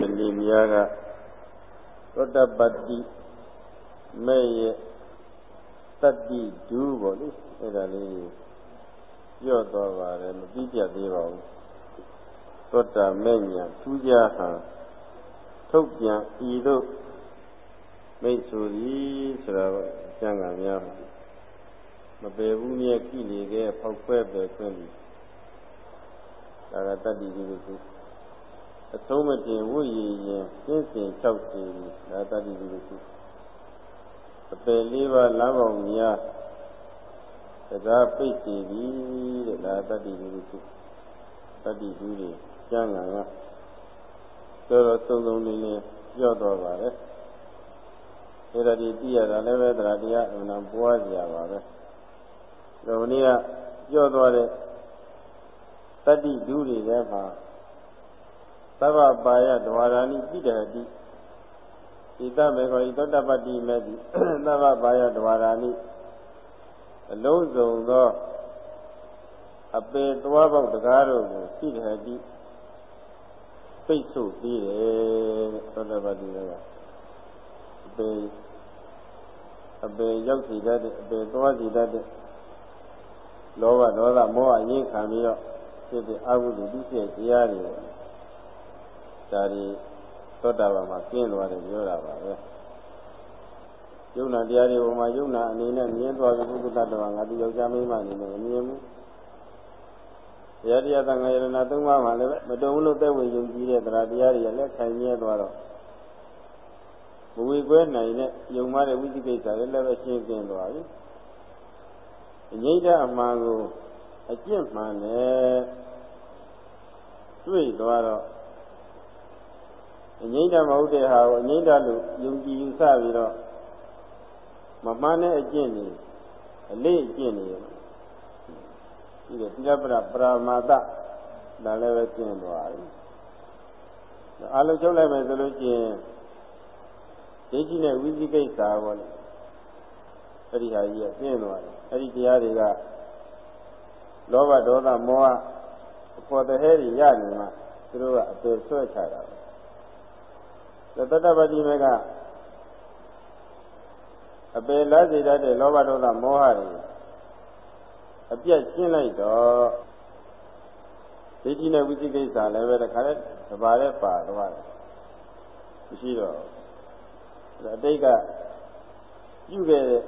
ဒီနေ့များကသောတပတ္တိမဲ့ရဲ့တတ္တိဒူးပေါ့လေအဲ့ဒါလေးပြော့သွားပါတယ်မပြီးပြတ်သေးပါဘူးသောတာမဲ့ညာထူးခြားဟံထုတ်ပြန်ဤသို့မိတ်ဆိုသည်ဆိုတာကျမ်းဂန်များမပယ်ဘူးမြဲကြည့်လေခဲ့ဖောက်ခွဲပယ်ခွင့်သည်ဒါကတတ္တိဒီလိုဆို အဆုံးမတင်ဝိရည်ရင်ပြင်းစင်၆စီဒါတတ္တိဒီလိုဆိုအပယ်လေးပါးလမ်းပေါင်းများတရားပိတ်စီပြီတဲ့ဒါတတ္တိဒီလိုဆိုတတ္တိဒီတွေကျမ်းဂန်ကတော်တော်သုံးသုံးလေးလေးပြောတော့ပါလေအဲ့ဒါဒီသိရတာလည်းပဲတရားတရားအမှန်ပွားကြရပါပဲဒီနေ့ကပြောသွားတဲ့တတ္တိဒုတွေထဲမှာ သဗ္ဗပါယဒဝါရာနိပိတရတိဣတမေခောဣသောတပတ္တိမေတိသဗ္ဗပါယဒဝါရာနိအလုံးစုံသောအပေသွားပေါက်တကားတို့ကိုပိတရတိပိတ်ဆို့ပြီးတယ်သောတပတ္တိကအပေအပေရောက်စီတတ်တဲ့အပေသွားစီတတ်တဲ့လောဘဒေါသမောဟအရင်ခံပြီးတော့ဖြစ်တဲ့အကုသိုလ်ဒုစရိုက်တရားတွေ ဒါတွေသောတာပန်မှာကျင်းသွားတယ်ပြောတာပါပဲယုံနာတရားတွေပေါ်မှာယုံနာအနေနဲ့မြင်သွားပြီးပုဂ္ဂတတ္တဝါငါသူယောက်ျားမိန်းမအနေနဲ့မမြင်ဘူးတရားတရားသံဃာယရဏသုံးပါးမှာလည်းမတုံလို့သက်ဝင်ယုံကြည်တဲ့တရားတရားတွေလည်းခိုင်မြဲသွားတော့မဝေကွဲနိုင်တဲ့ယုံမတဲ့ဝိသိကိစ္စလည်းလည်းပဲရှင်းကျင်းသွားပြီအငိမ့်တဲ့အမှန်ကိုအကျင့်မှန်နဲ့တွေ့သွားတော့ အငိမ့်တမဟုတ်တဲ့ဟာကိုအငိမ့်တလို့ယုံကြည်ယူဆပြီးတော့မမှန်တဲ့အကျင့်တွေအလေးအကျင့်တွေဒီကတိရပရပရမာတဒါလည်းပဲကျင့်သွားပြီအလုံးချုပ်လိုက်မယ်ဆိုလို့ရှိရင်ဒိဋ္ဌိနဲ့ဝိသိကိစ္စပေါ့လေအဲ့ဒီဟာကြီးကကျင့်သွားတယ်အဲ့ဒီတရားတွေကလောဘဒေါသမောဟအပေါ်တဟဲတွေရနေမှသူတို့ကအပေဆွဲချတာပဲ သတ္တပတိမေကအပေလားစေတတ်တဲ့လောဘဒေါသမောဟတွေအပြတ်ရှင်းလိုက်တော့ဒိဋ္ဌိနဲ့ဝိသိကိစ္စလည်းပဲတခါလဲတပါးလဲပါတော့မရှိတော့အတိတ်ကပြုခဲ့တဲ့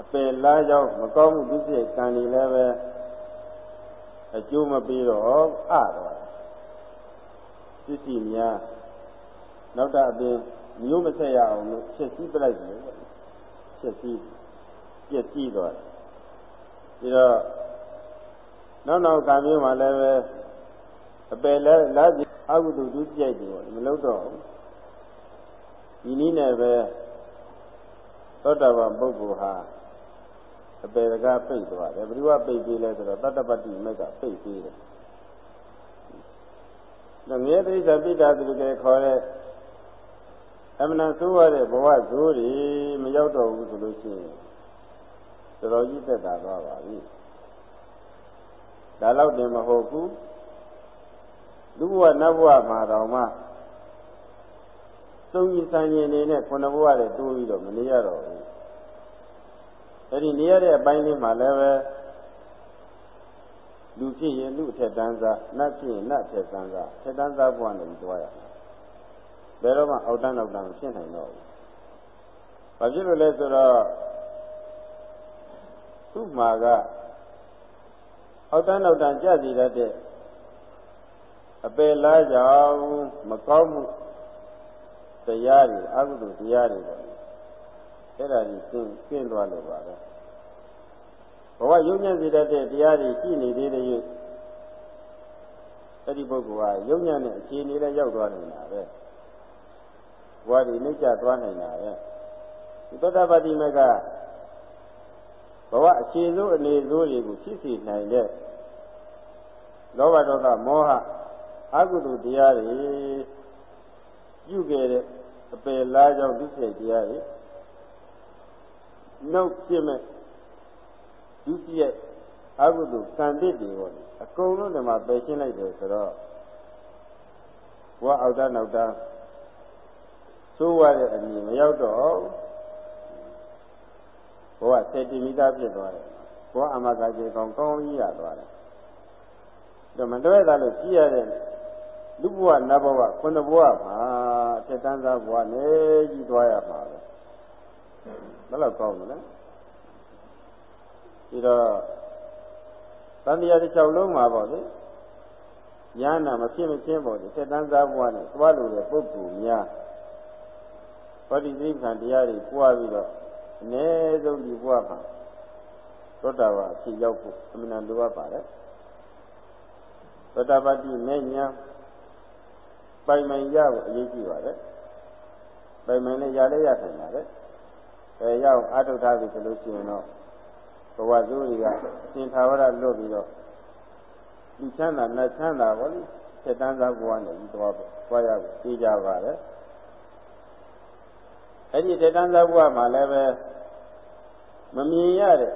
အပယ်လားကြောင့်မကောင်းမှုဒုစရိုက်ကံတွေလည်းပဲအကျိုးမပေးတော့အတော့ပစ္စည်းများ နောက်တာအပြင်မျိုးမဆက်ရအောင်လို့ချက်စည်းပလိုက်တယ်ချက်စည်းပြည့်စည်သွားတယ်ပြီးတော့နောက်နောက်ကံမျိုးမှလည်းပဲအပယ်လဲလားစီအကုသိုလ်ဒုစရိုက်တွေမလုပ်တော့ဒီနည်းနဲ့ပဲသောတာပန်ပုဂ္ဂိုလ်ဟာအပေကပိတ်သွားတယ်ဘယ်သူကပိတ်ပြီးလဲဆိုတော့တတ္တပတ္တိမက်ကပိတ်ပြီးတယ်တော့ငရဲတိစ္ဆာပိဋ္ဌာသူကခေါ်တဲ့ အမှန်ဆိုးရတဲ့ဘဝဇိုးတွေမရောက်တော့ဘူးဆိုလို့ရှိရင်တော်တော်ကြီးသက်သာသွားပါပြီဒါတော့တင်မဟုတ်ဘူးလူဘဝနတ်ဘဝမှာတော့မှသုံးကြီးစံရင်နေနဲ့ခုနဘဝတွေတိုးပြီးတော့မနေရတော့ဘူးအဲ့ဒီနေရတဲ့အပိုင်းလေးမှာလည်းပဲလူဖြစ်ရင်လူအထက်တန်းစားနတ်ဖြစ်ရင်နတ်အထက်တန်းစားထက်တန်းစားဘဝနဲ့ပြီးသွားရမယ် ဘယ်တော့မှအောက်တန်းအောက်တန်းဖြစ်နိုင်တော့ဘူးဘာဖြစ်လို့လဲဆိုတော့သူ့မှာကအောက်တန်းအောက်တန်းကြစီတတ်တဲ့အပယ်လားကြောင့်မကောင်းမှုတရားတွေအကုသိုလ်တရားတွေပေါ့အဲ့ဒါကြီးကျင်းကျင်းသွားလို့ပါပဲဘဝယုံညံ့စေတတ်တဲ့တရားတွေရှိနေသေးတယ်၍အဲ့ဒီပုဂ္ဂိုလ်ဟာယုံညံ့တဲ့အခြေအနေနဲ့ရောက်သွားနေတာပဲ ဘဝဒီနှိမ့်ကျသွားနေတာပဲဒီသောတာပတိမကဘဝအခြေစိုးအနေစိုးတွေကိုဖြစ်စေနိုင်တဲ့လောဘဒေါသမောဟအကုသိုလ်တရားတွေပြုခဲ့တဲ့အပယ်လားကြောင့်ဒုစရိုက်တရားတွေနှုတ်ဖြစ်မဲ့ဒုစရိုက်အကုသိုလ်ကံတစ်တွေပေါ့အကုန်လုံးဒီမှာပယ်ရှင်းလိုက်တယ်ဆိုတော့ဘဝအောက်တန်းနောက်တ န်းသိုးရတဲ့အမြင်မရောက်တော့ဘောကစေတီမီတာဖြစ်သွားတယ်ဘောအမကကြီးကောင်းကောင်းကြီးရသွားတယ်ဒါမတွဲတာလို့ကြည့်ရတဲ့လူဘဝနတ်ဘဝခုနဘဝမှာအထက်တန်းသားဘဝနဲ့ကြီးသွားရမှာပဲဘယ်လောက်ကောင်းလဲဒီတော့တန်တရားတစ်ချောင်းလုံးမှာပေါ့လေဉာဏ်နာမဖြစ်မချင်းပေါ့လေထက်တန်းသားဘဝနဲ့သွားလို့တဲ့ပုဂ္ဂိုလ်များ ဟောဒီသိက္ခာတရားတွေပွားပြီးတော့အ ਨੇ ဆုံးဒီဘဝမှာသောတာပန်အဖြစ်ရောက်ဖို့အမှန်တန်လိုအပ်ပါတယ်သောတာပတိနဲ့ညာပိုင်ပိုင်ရဖို့အရေးကြီးပါတယ်ပိုင်ပိုင်နဲ့ရလဲရနိုင်ပါတယ်အဲရောက်အာထုထားပြီဆိုလို့ရှိရင်တော့ဘဝဇိုးတွေကသင်္ထာဝရလွတ်ပြီးတော့ဒီချမ်းသာနတ်ချမ်းသာပေါ့လေစက်တန်းသားဘဝနဲ့ဒီသွားပေါ့သွားရဖို့သိကြပါတယ် အဲ့ဒီစက်တန်းသားဘဝမှာလည်းပဲမမြင်ရတဲ့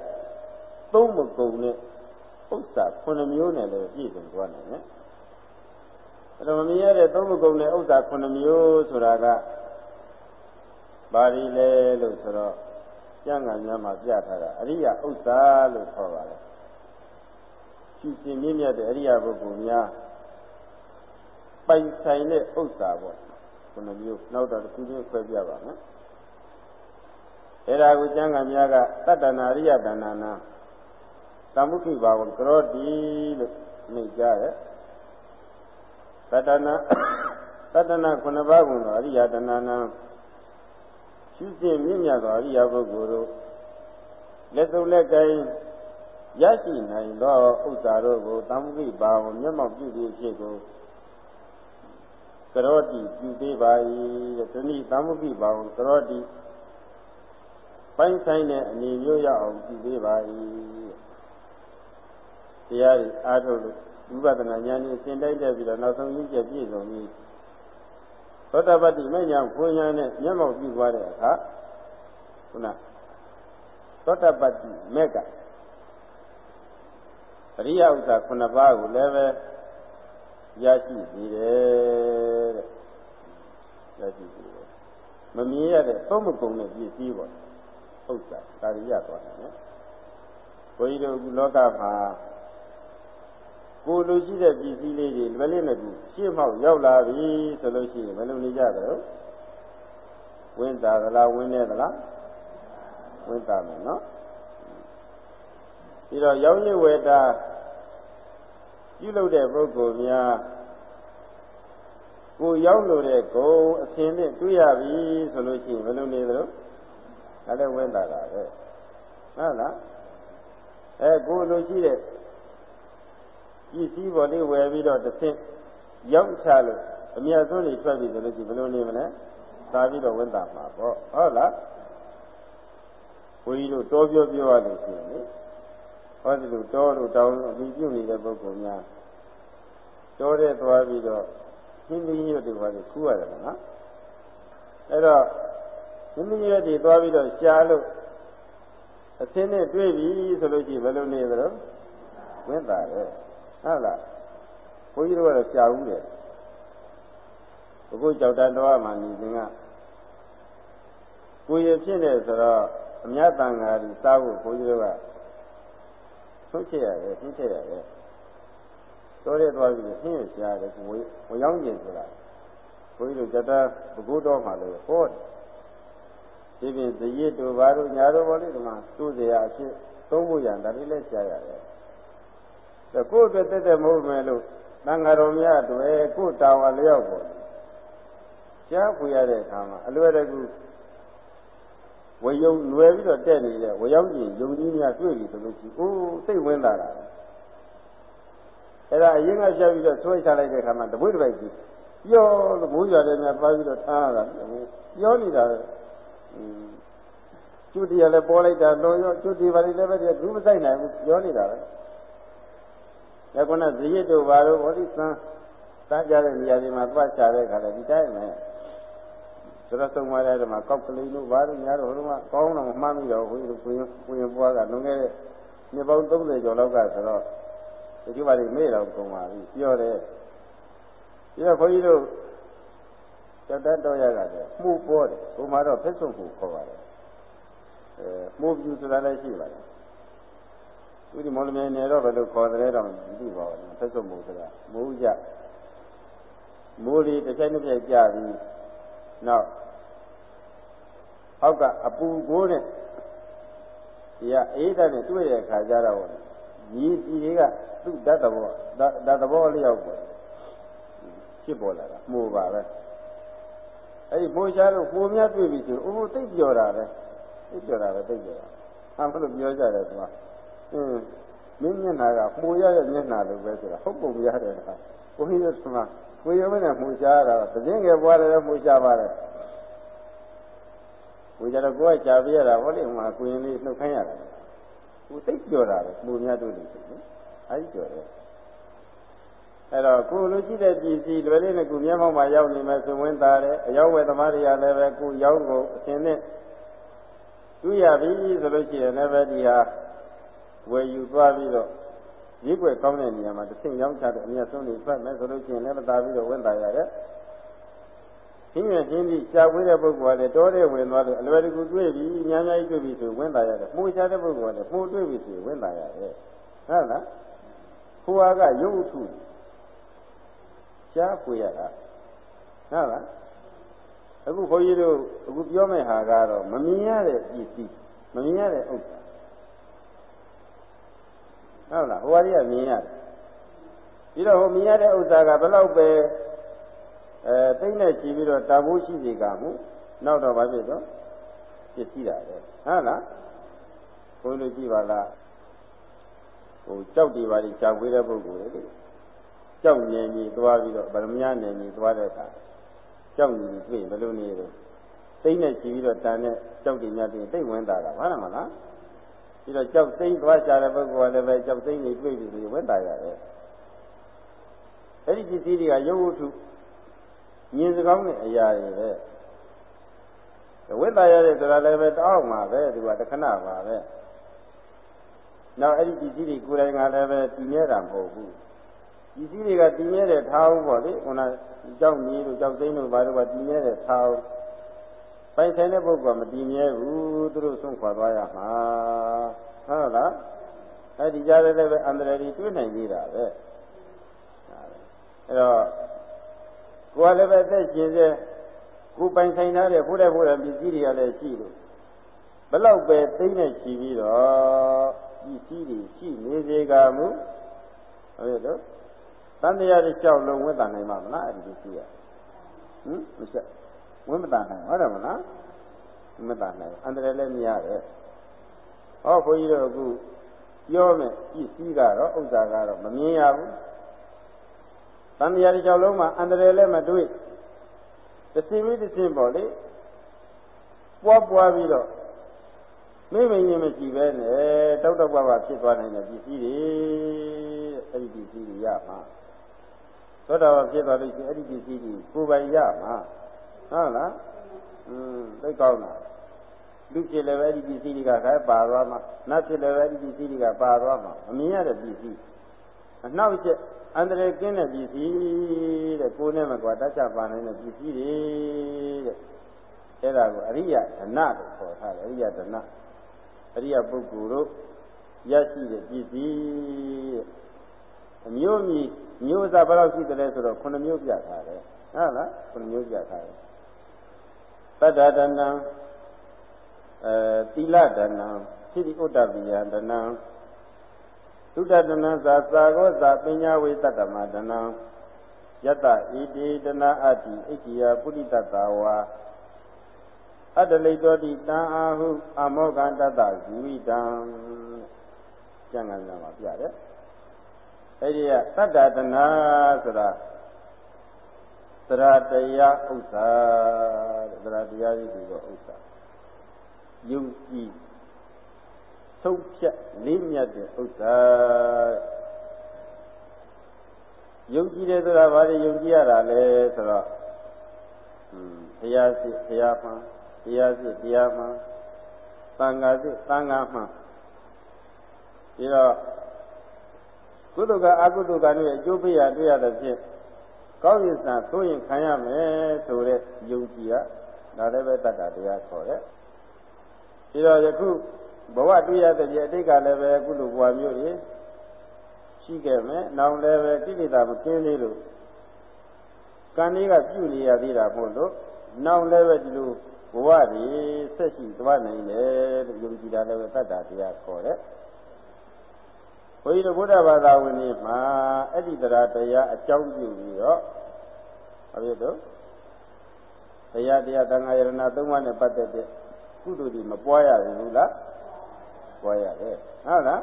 သုံးမကုန်တဲ့ဥစ္စာခုနှစ်မျိုးနဲ့လည်းပြည့်စုံသွားနိုင်တယ်အဲ့တော့မမြင်ရတဲ့သုံးမကုန်တဲ့ဥစ္စာခုနှစ်မျိုးဆိုတာကဘာတွေလဲလို့ဆိုတော့ကျမ်းဂန်များမှာပြထားတာအရိယဥစ္စာလို့ခေါ်ပါတယ်ရှိရှင်မြင့်မြတ်တဲ့အရိယပုဂ္ဂိုလ်များပိုင်ဆိုင်တဲ့ဥစ္စာပေါ့ခုနှစ်မျိုးနောက်တော့တစ်ခုချင်းခွဲပြပါမယ် အဲ့ဒါကိုကျမ်းဂန်များကတတ္တနာအရိယတဏ္ဍနာသမုခိဘာဝကရောတိလို့နေကြတယ်တတ္တနာတတ္တနာခုနှစ်ပါးကုန်သောအရိယတဏ္ဍနာရှုစဉ်မြင့်မြတ်သောအရိယပုဂ္ဂိုလ်တို့လက်စုံလက်ကိုင်းရရှိနိုင်သောဥစ္စာတို့ကိုသံဃိပါဝမျက်မှောက်ပြုပြီးဖြစ်ကိုကရောတိပြုပေးပါ၏တဲ့ဒီနေ့သံဃိပါဝကရောတိ ပိုင်းဆိုင်တဲ့အနေမျိုးရအောင်ပြုပေးပါ၏တရားတွေအားထုတ်လို့ဝိပဿနာဉာဏ်နဲ့သင်တိုက်တဲ့ပြီးတော့နောက်ဆုံးရင်းချက်ပြည့်စုံပြီးသောတာပတ္တိမညာဖွညာနဲ့မျက်မှောက်ပြုသွားတဲ့အခါခုနသောတာပတ္တိမေကအရိယဥစ္စာခုနှစ်ပါးကိုလည်းပဲရရှိပြီတယ်တဲ့ရရှိပြီမမြင်ရတဲ့သုံးမကုံတဲ့ပစ္စည်းပေါ့ ဥစ္စာဒါရိယသွားတယ်နော်ဘုန်းကြီးတို့အခုလောကမှာကိုလူရှိတဲ့ပစ္စည်းလေးတွေလွယ်လေးနဲ့ကူရှင်းမောက်ရောက်လာပြီဆိုလို့ရှိရင်ဘယ်လိုနေကြကြလဲဝင်းတာသလားဝင်းနေသလားဝင်းတာမယ်နော်ပြီးတော့ရောင်းရည်ဝေတာပြုလုပ်တဲ့ပုဂ္ဂိုလ်များကိုရောက်လို့တဲ့ဂုံအစင်းနဲ့တွေ့ရပြီဆိုလို့ရှိရင်ဘယ်လိုနေသလဲ ဒါလည်းဝင်းတာတာပဲဟုတ်လားအဲကိုလိုရှိတဲ့ပစ္စည်းပေါ်လေးဝယ်ပြီးတော့တစ်ဆင့်ရောက်ချလို့အမြတ်ဆုံးနေထွက်ပြီဆိုလို့ရှိရင်ဘယ်လိုနေမလဲသာပြီးတော့ဝန်တာမှာပေါ့ဟုတ်လားဘုန်းကြီးတို့တောပြောပြောရလို့ရှိရင်လေဟောဒီလိုတောတို့တောင်းအပြီးပြုနေတဲ့ပုဂ္ဂိုလ်များတောတဲ့သွားပြီးတော့သင်္ကြန်ရွတ်တွေပါလေခူးရတယ်နော်အဲ့တော့ သင်္ကြန်ရွတ်တွေသွားပြီးတော့ရှားလို့အသင်းနဲ့တွေ့ပြီဆိုလို့ရှိရင်ဘယ်လိုနေသလဲဝင်တာလေဟုတ်လားဘုန်းကြီးတို့ကတော့ရှားဘူးတယ်အခုကြောက်တန်တော်မှာနေစဉ်ကကိုရဖြစ်နေဆိုတော့အမြတ်တန်ဃာကြီးစားဖို့ဘုန်းကြီးတို့ကဆုံးချက်ရတယ်ဆုံးချက်ရတယ်တော်ရသွားပြီဆင်းရရှားတယ်ကိုဝရောင်းကျင်ဆိုတာဘုန်းကြီးတို့ဇတဘုဂုတော်မှာလည်းဟောတယ် ဒီပြင်ဇရစ်တို့ဘာတို့ညာတို့ဘောလေးဒီမှာသူ့စရာအဖြစ်သုံးဖို့ရန်ဒါလေးလည်းရှားရတယ်ဒါကိုယ့်အတွက်တက်တက်မဟုတ်မယ်လို့သံဃာတော်များတွေကိုယ်တာဝန်လျောက်ပေါ်ရှားဖွေရတဲ့အခါမှာအလွယ်တကူဝယုံလွယ်ပြီးတော့တက်နေတဲ့ဝရောက်ကြီးယုံကြီးများတွေ့ပြီဆိုလို့ရှိအိုးစိတ်ဝင်လာတာအဲ့ဒါအရင်ကရှားပြီးတော့ဆွဲချလိုက်တဲ့အခါမှာတပွေးတစ်ပိုက်ကြီးပြောလို့မိုးရွာတယ်များပါပြီးတော့ထားရတာပြောနေတာ ကျွတ်တရားလည်းပေါ်လိုက်တာတော်ရောကျွတ်တီပါလိလည်းပဲဒီဘူးမဆိုင်နိုင်ဘူးပြောနေတာပဲ။ဒါကနဇိရတို့ဘာလို့ဟောဒီသံတန်းကြတဲ့နေရာတွေမှာသွားချတဲ့ခါလဲဒီတိုင်းပဲ။ဆိုတော့သုံးပါးတဲ့မှာကောက်ကလေးတို့ဘာလို့များတော့ဟိုမှာကောင်းတော့မမှန်းမိတော့ဘုန်းကြီးတို့ကိုရင်ကိုရင်ပွားကလွန်ခဲ့တဲ့နှစ်ပေါင်း30ကျော်လောက်ကဆိုတော့ဒီပါလိမေ့တော့ကုန်ပါပြီပြောတယ်။ဒီတော့ဘုန်းကြီးတို့ တ ကြောက်တတ်တော့ရတာလေမှုပေါ်တယ်ဟိုမှာတော့ဖက်ဆုံးကိုခေါ်ပါတယ်အဲမှုပြူဆိုတာလည်းရှိပါတယ်ဥဒီမောလမြေနေတော့ဘယ်လိုခေါ်တယ်တော့မသိပါဘူးဖက်ဆုံးမှုဆိုတာမိုးကြမိုးလေးတစ်ချိန်တစ်ချိန်ကြာပြီးနောက်အောက်ကအပူကိုးနဲ့ဒီကအေးတဲ့နဲ့တွေ့တဲ့အခါကျတော့ညီစီတွေကသူ့ဓာတ်သဘောဓာတ်သဘောလျောက်ပေါ့ဖြစ်ပေါ်လာတာမှုပါပဲ အဲ့ဒီမိုးရှားလို့ပုံများတွေ့ပြီဆိုအိုးသိပ်ပြောတာပဲသိပ်ပြောတာပဲသိပ်ပြောတာဟာမလို့ပြောကြတယ်ကွာအင်းမင်းမျက်နှာကမှုရတဲ့မျက်နှာလိုပဲဆိုတာဟုတ်ပုံရတဲ့အခါဘုန်းကြီးကကိုရုံနဲ့မှုရှားတာသတင်းငယ်ပွားတယ်မှုရှားပါတယ်ကိုကြတော့ကိုယ်ကရှားပြရတာဟောလေဟိုမှာကိုရင်လေးနှုတ်ခိုင်းရတာကိုသိပ်ပြောတာပဲမှုများတွေ့လို့ဆိုရင်အဲဒီပြောတယ် အဲ့တော့ကိုလိုရှိတဲ့ပစ္စည်းလွယ်လေးနဲ့ကိုမျက်မှောက်မှာရောက်နေမယ်ဆိုဝင်သားတယ်အရောက်ဝယ်သမားတွေကလည်းပဲကိုရောက်ကိုအရှင်နဲ့တွေ့ရပြီဆိုလို့ရှိရင်လည်းပဲဒီဟာဝယ်ယူသွားပြီးတော့ရေးွယ်ကောင်းတဲ့နေရာမှာတစ်ဆင့်ရောက်ချတဲ့အမြတ်ဆုံးတွေဖတ်မယ်ဆိုလို့ရှိရင်လည်းမသာပြီးတော့ဝင်သားရတယ်။ရှင်းရရှင်းပြီးရှားဝေးတဲ့ပုဂ္ဂိုလ်ကလည်းတောတဲ့ဝင်သွားလို့အလွယ်တကူတွေ့ပြီညာညာကြီးတွေ့ပြီဆိုဝင်သားရတယ်။မှုရှားတဲ့ပုဂ္ဂိုလ်ကလည်းမှုတွေ့ပြီဆိုဝင်သားရတယ်။ဟုတ်လား။ခိုးအားကရုပ်ထု ရှားပွေရတာဟုတ်လား။အခုဘုန်းကြီးတို့အခုပြောမယ့်ဟာကတော့မမြင်ရတဲ့ပစ္စည်းမမြင်ရတဲ့ဥစ္စာဟုတ်လားဟိုဟာကြီးကမြင်ရတယ်ပြီးတော့ဟိုမြင်ရတဲ့ဥစ္စာကဘယ်လောက်ပဲအဲသိမ့်နဲ့ချီပြီးတော့တာဖို့ရှိစေကမှုနောက်တော့ဘာဖြစ်တော့ပစ္စည်းတာလေဟုတ်လားဘုန်းကြီးကြည့်ပါလားဟိုကြောက်တွေပါလိရှားဝေးတဲ့ပုဂ္ဂိုလ်လေ ကြောက်နေကြီးသွားပြီးတော့ဗရမညာနေကြီးသွားတဲ့အခါကြောက်နေကြီးတွေ့ဘယ်လိုနေလဲသိမ့်နဲ့ချီပြီးတော့တန်တဲ့ကြောက်တွေများတွေ့သိမ့်ဝင်တာကဘာလဲမလားပြီးတော့ကြောက်သိမ့်သွားကြတဲ့ပုဂ္ဂိုလ်ကလည်းပဲကြောက်သိမ့်နေတွေ့ပြီဆိုရင်ဝင်တာရတယ်အဲ့ဒီပစ္စည်းတွေကရုပ်ဝတ္ထုမြင်စကောင်းတဲ့အရာတွေပဲဝိတ္တရတဲ့ဆိုတာလည်းပဲတောက်မှာပဲသူကတခဏပါပဲနောက်အဲ့ဒီပစ္စည်းတွေကိုယ်တိုင်ကလည်းပဲတည်မြဲတာမဟုတ်ဘူး ပစ္စည်းတွေကတည်မြဲတဲ့ထားအောင်ပေါ့လေခုနကြောက်မြည်တို့ကြောက်သိမ်းတို့ဘာလို့ကတည်မြဲတဲ့ထားအောင်ပိုင်ဆိုင်တဲ့ပုဂ္ဂိုလ်ကမတည်မြဲဘူးသူတို့ဆုံးခွာသွားရမှာဟုတ်လားအဲ့ဒီကြားတဲ့လည်းပဲအန္တရာယ်တွေတွေ့နိုင်သေးတာပဲအဲ့တော့ကိုယ်လည်းပဲသက်ရှင်စေကိုပိုင်ဆိုင်ထားတဲ့ဘုရားဘုရားပစ္စည်းတွေကလည်းရှိလို့ဘလောက်ပဲသိမ့်နဲ့ရှိပြီးတော့ပစ္စည်းတွေရှိနေစေကမူဟုတ်ရဲ့တော့ တန်တရားတွေကြောက်လုံးဝင်တာနိုင်မှာမလားအဲ့ဒီပစ္စည်းကဟင်မဆက်ဝင်မတာနိုင်ဟုတ်တယ်မလားမတာနိုင်အန္တရာယ်လည်းမရပဲဟောဘုန်းကြီးတို့အခုပြောမယ်ပစ္စည်းကတော့ဥစ္စာကတော့မမြင်ရဘူးတန်တရားတစ်ချောင်းလုံးမှာအန္တရာယ်လည်းမတွေ့တစ်စီပြီးတစ်စင်းပေါ့လေပွားပွားပြီးတော့မိမင်းရင်မရှိပဲနဲ့တောက်တောက်ပါပါဖြစ်သွားနိုင်တဲ့ပစ္စည်းတွေအဲ့ဒီပစ္စည်းတွေရမှာ သောတာပန်ဖြစ်သွားလို့ရှိရင်အဲ့ဒီပစ္စည်းတွေကိုယ်ပိုင်ရမှာဟုတ်လားอืมသိကောင်းတာလူဖြစ်လည်းပဲအဲ့ဒီပစ္စည်းတွေကခဲပါသွားမှာနတ်ဖြစ်လည်းပဲအဲ့ဒီပစ္စည်းတွေကပါသွားမှာအမြင်ရတဲ့ပစ္စည်းအနောက်ကျအန္တရာယ်ကင်းတဲ့ပစ္စည်းတဲ့ကိုယ်နဲ့မကွာတတ်ချပါနိုင်တဲ့ပစ္စည်းတွေတဲ့အဲ့ဒါကိုအရိယဓနလို့ခေါ်ထားတယ်အရိယဓနအရိယပုဂ္ဂိုလ်တို့ရရှိတဲ့ပစ္စည်းအမျိုးမြည် မျိုးစားဘယ်လောက်ရှိတယ်လဲဆိုတော့9မျိုးပြထားတယ်ဟုတ်လား9မျိုးပြထားတယ်တတ္တဒနံအဲသီလဒနံသီတိဥဒ္ဒပိယဒနံသုဒ္ဓတနံသာသာကောသာပညာဝေတတ္တမဒနံယတဣတိတနာအတ္တိဣတိယပုရိတတဝါအတ္တလိတောတိတံအာဟုအမောကတတဇီဝိတံကျန်ကန်မှာပြတယ် အဲ့ဒီကတတ္တတနာဆိုတာသရတရားဥစ္စာသရတရားကြီးဆိုတော့ဥစ္စာယုံကြည်ဆုံးဖြတ်လေးမြတ်တဲ့ဥစ္စာယုံကြည်တယ်ဆိုတာဘာလို့ယုံကြည်ရတာလဲဆိုတော့ဘုရားရှိဘုရားမှန်တရားရှိတရားမှန်သံဃာရှိသံဃာမှန်ပြီးတော့ ကုသကအကုသကနဲ့အကျိုးပေးရတွေ့ရတဲ့ဖြင့်ကောင်းရင်စံဆိုရင်ခံရမယ်ဆိုတဲ့ယုံကြည်ကဒါလည်းပဲတတ္တတရားခေါ်တယ်ပြီးတော့ယခုဘဝတွေ့ရတဲ့ပြအတိတ်ကလည်းပဲအခုလိုဘဝမျိုးတွေရှိခဲ့မယ်။နောက်လည်းပဲကိလေသာမကင်းသေးလို့ကံလေးကပြုနေရသေးတာမို့လို့နောက်လည်းပဲဒီလိုဘဝတွေဆက်ရှိသွားနိုင်တယ်လို့ယုံကြည်တာလည်းပဲတတ္တတရားခေါ်တယ်။ ဘုန်းကြီးတို့ဗုဒ္ဓဘာသာဝင်တွေမှာအဲ့ဒီတရားတရားအကြောင်းပြုပြီးတော့ဘာဖြစ်တော့တရားတရားသံဃာယရဏသုံးပါးနဲ့ပတ်သက်တဲ့ကုသိုလ်တွေမပွားရဘူးလားပွားရတယ်ဟုတ်လား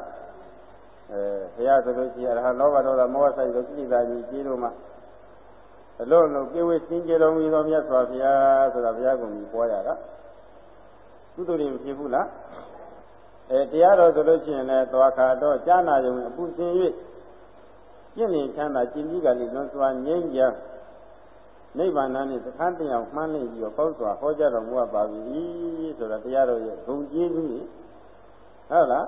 အဲဘုရားဆိုလို့ရှိရင်အရဟံလောဘဒေါသမောဟဆိုင်တို့ကိလေသာကြီးကြီးတို့မှအလုံးလုံးကိဝေစင်ကြယ်တော်မူသောမြတ်စွာဘုရားဆိုတာဘုရားကုံကြီးပွားရတာကုသိုလ်တွေမဖြစ်ဘူးလား အဲတရားတော်ဆိုလို့ရှိရင်လည်းသွားခါတော့ကြာနာယုံအပူစင်၍ပြည့်နေချမ်းသာကျင်ကြီးကလေးလွန်စွာငြိမ်းချမ်းနိဗ္ဗာန်နဲ့သခန်းတရားမှန်းနေပြီးတော့ကောင်းစွာဟောကြားတော်မူပါပြီဆိုတာတရားတော်ရဲ့ဂုံကျေးဇူးကြီးဟုတ်လား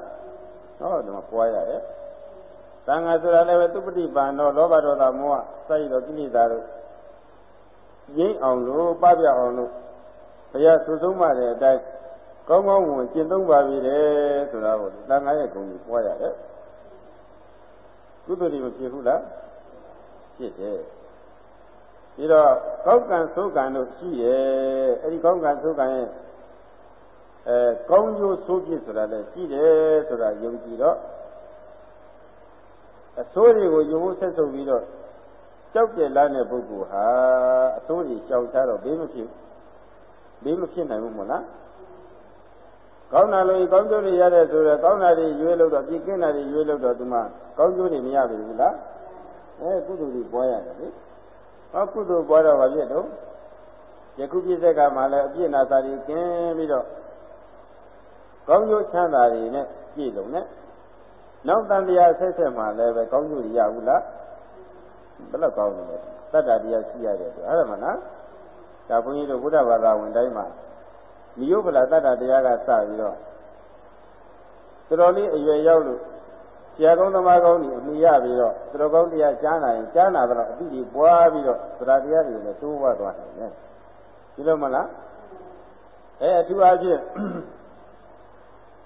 ဟောဒီမှာပွားရတယ်သံဃာဆိုတာလည်းပဲသူပฏิပန်တော့လောဘဒေါသမောဟစိုက်တော့ကိလေသာတို့ရင်းအောင်လို့ပပြအောင်လို့ဘုရားသုဆုံးမတဲ့အတိုင်း ကောင်းကောင်းဝင်ကျင့်သုံးပါပြီတဲ့ဆိုတာကိုသံဃာရဲ့ဂုဏ်ကိုပွားရတယ်ကုသိုလ်တွေမဖြစ်ဘူးလားဖြစ်တယ်ပြီးတော့ကောက်ကံသုကံတို့ရှိရဲ့အဲဒီကောက်ကံသုကံရဲ့အဲကောင်းကျိုးဆိုးပြစ်ဆိုတာလည်းရှိတယ်ဆိုတာယုံကြည်တော့အဆိုးတွေကိုယုံဖို့ဆက်ဆုပ်ပြီးတော့ကြောက်ကြလာတဲ့ပုဂ္ဂိုလ်ဟာအဆိုးတွေကြောက်ချတော့ဘေးမဖြစ်ဘေးမဖြစ်နိုင်ဘူးမို့လား ကောင်းတာလို့ကောင်းကျိုးတွေရတဲ့ဆိုတော့ကောင်းတာတွေရွေးလို့တော့ပြည့်ကင်းတာတွေရွေးလို့တော့ဒီမှာကောင်းကျိုးတွေမရပြီဘူးလားအဲကုသိုလ်တွေပွားရတယ်လေဟောကုသိုလ်ပွားတော့ဘာဖြစ်တော့ယခုပြည့်စက်ကမှလည်းအပြည့်နာစာတွေကင်းပြီးတော့ကောင်းကျိုးချမ်းသာတွေနဲ့ပြည့်စုံနဲ့နောက်တန်တရားဆက်ဆက်မှလည်းပဲကောင်းကျိုးရဘူးလားဘယ်လောက်ကောင်းလဲတတ္တတရားရှိရတယ်ဆိုအဲ့ဒါမှနော်ဒါဘုန်းကြီးတို့ဘုရားဘာသာဝင်တိုင်းမှာ မိယုပလာတတ္တတရားကစပြီးတော့တော်တော်လေးအရွယ်ရောက်လို့ဆရာကောင်းသမားကောင်းတွေအမိရပြီးတော့သူတော်ကောင်းတရားကြားနာရင်ကြားနာတော့အတိအပွားပြီးတော့သရတရားတွေလည်းတိုးဝသွားတယ်ဒီလိုမလားအဲအထူးအားဖြင့်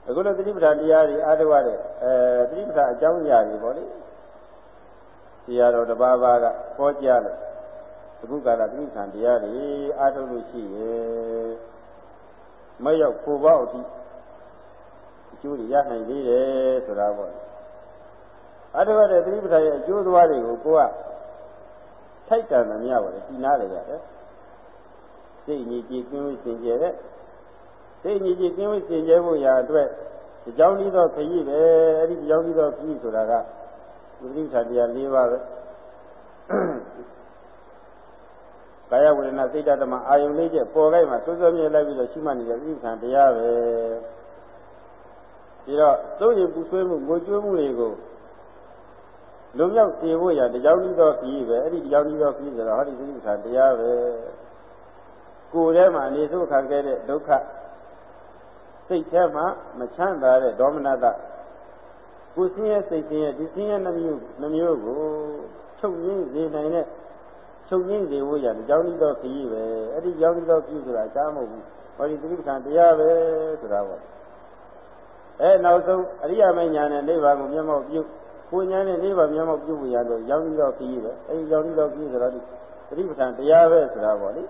အခုလိုသတိပဋ္ဌာန်တရားတွေအားထုတ်ရတဲ့အဲသတိပဋ္ဌာန်အကြောင်းအရာတွေပေါ့လေတရားတော်တစ်ပါးပါးကဟောကြားလို့အခုကာလသတိပဋ္ဌာန်တရားတွေအားထုတ်လို့ရှိရဲ့ မရောက်ဖို့ပေါ့အထိအကျိုးတွေရနိုင်သေးတယ်ဆိုတာပေါ့အားထုတ်ရတဲ့သတိပဋ္ဌာန်ရဲ့အကျိုးသွားတွေကိုကိုကထိုက်တန်မှမရပါဘူးဒီနားလေရတယ်စိတ်ညီကြည်ကင်းဝေးစင်ကြယ်တဲ့စိတ်ညီကြည်ကင်းဝေးစင်ကြယ်ဖို့ရာအတွက်ဒီကြောင်းကြီးသောခရီးပဲအဲ့ဒီဒီကြောင်းကြီးသောခရီးဆိုတာကသတိပဋ္ဌာန်တရား၄ပါးပဲ ကာယဝေဒနာစိတ်ဓာတ်မှာအာယုန်လေးချက်ပေါ်ခိုက်မှာစိုးစိုးမြဲလိုက်ပြီးတော့ရှိမှနေတဲ့သတိပဋ္ဌာန်တရားပဲပြီးတော့သုံးရင်ပူဆွေးမှုငိုကြွေးမှုတွေကိုလုံမြောက်စေဖို့ရာတကြောင်ကြီးသောခရီးပဲအဲ့ဒီတကြောင်ကြီးသောခရီးဆိုတော့ဟောဒီသတိပဋ္ဌာန်တရားပဲကိုယ်ထဲမှာအနေစုခံခဲ့တဲ့ဒုက္ခစိတ်ထဲမှာမချမ်းသာတဲ့ဒေါမနတကိုယ်ဆင်းရဲစိတ်ဆင်းရဲဒီဆင်းရဲနှမျိုးနှမျိုးကိုချုပ်ငင်းစေနိုင်တဲ့ ချုပ်ငင်းစေဖို့ရအကြောင်းဤသောခရီးပဲအဲ့ဒီကြောင်းဤသောခရီးဆိုတာအချားမဟုတ်ဘူးဟောဒီသတိပဋ္ဌာန်တရားပဲဆိုတာပေါ့အဲနောက်ဆုံးအရိယာမညာနဲ့နိဗ္ဗာန်ကိုမျက်မှောက်ပြုကိုညာနဲ့နိဗ္ဗာန်မျက်မှောက်ပြုဖို့ရတော့ကြောင်းဤသောခရီးပဲအဲ့ဒီကြောင်းဤသောခရီးဆိုတော့ဒီသတိပဋ္ဌာန်တရားပဲဆိုတာပေါ့လေ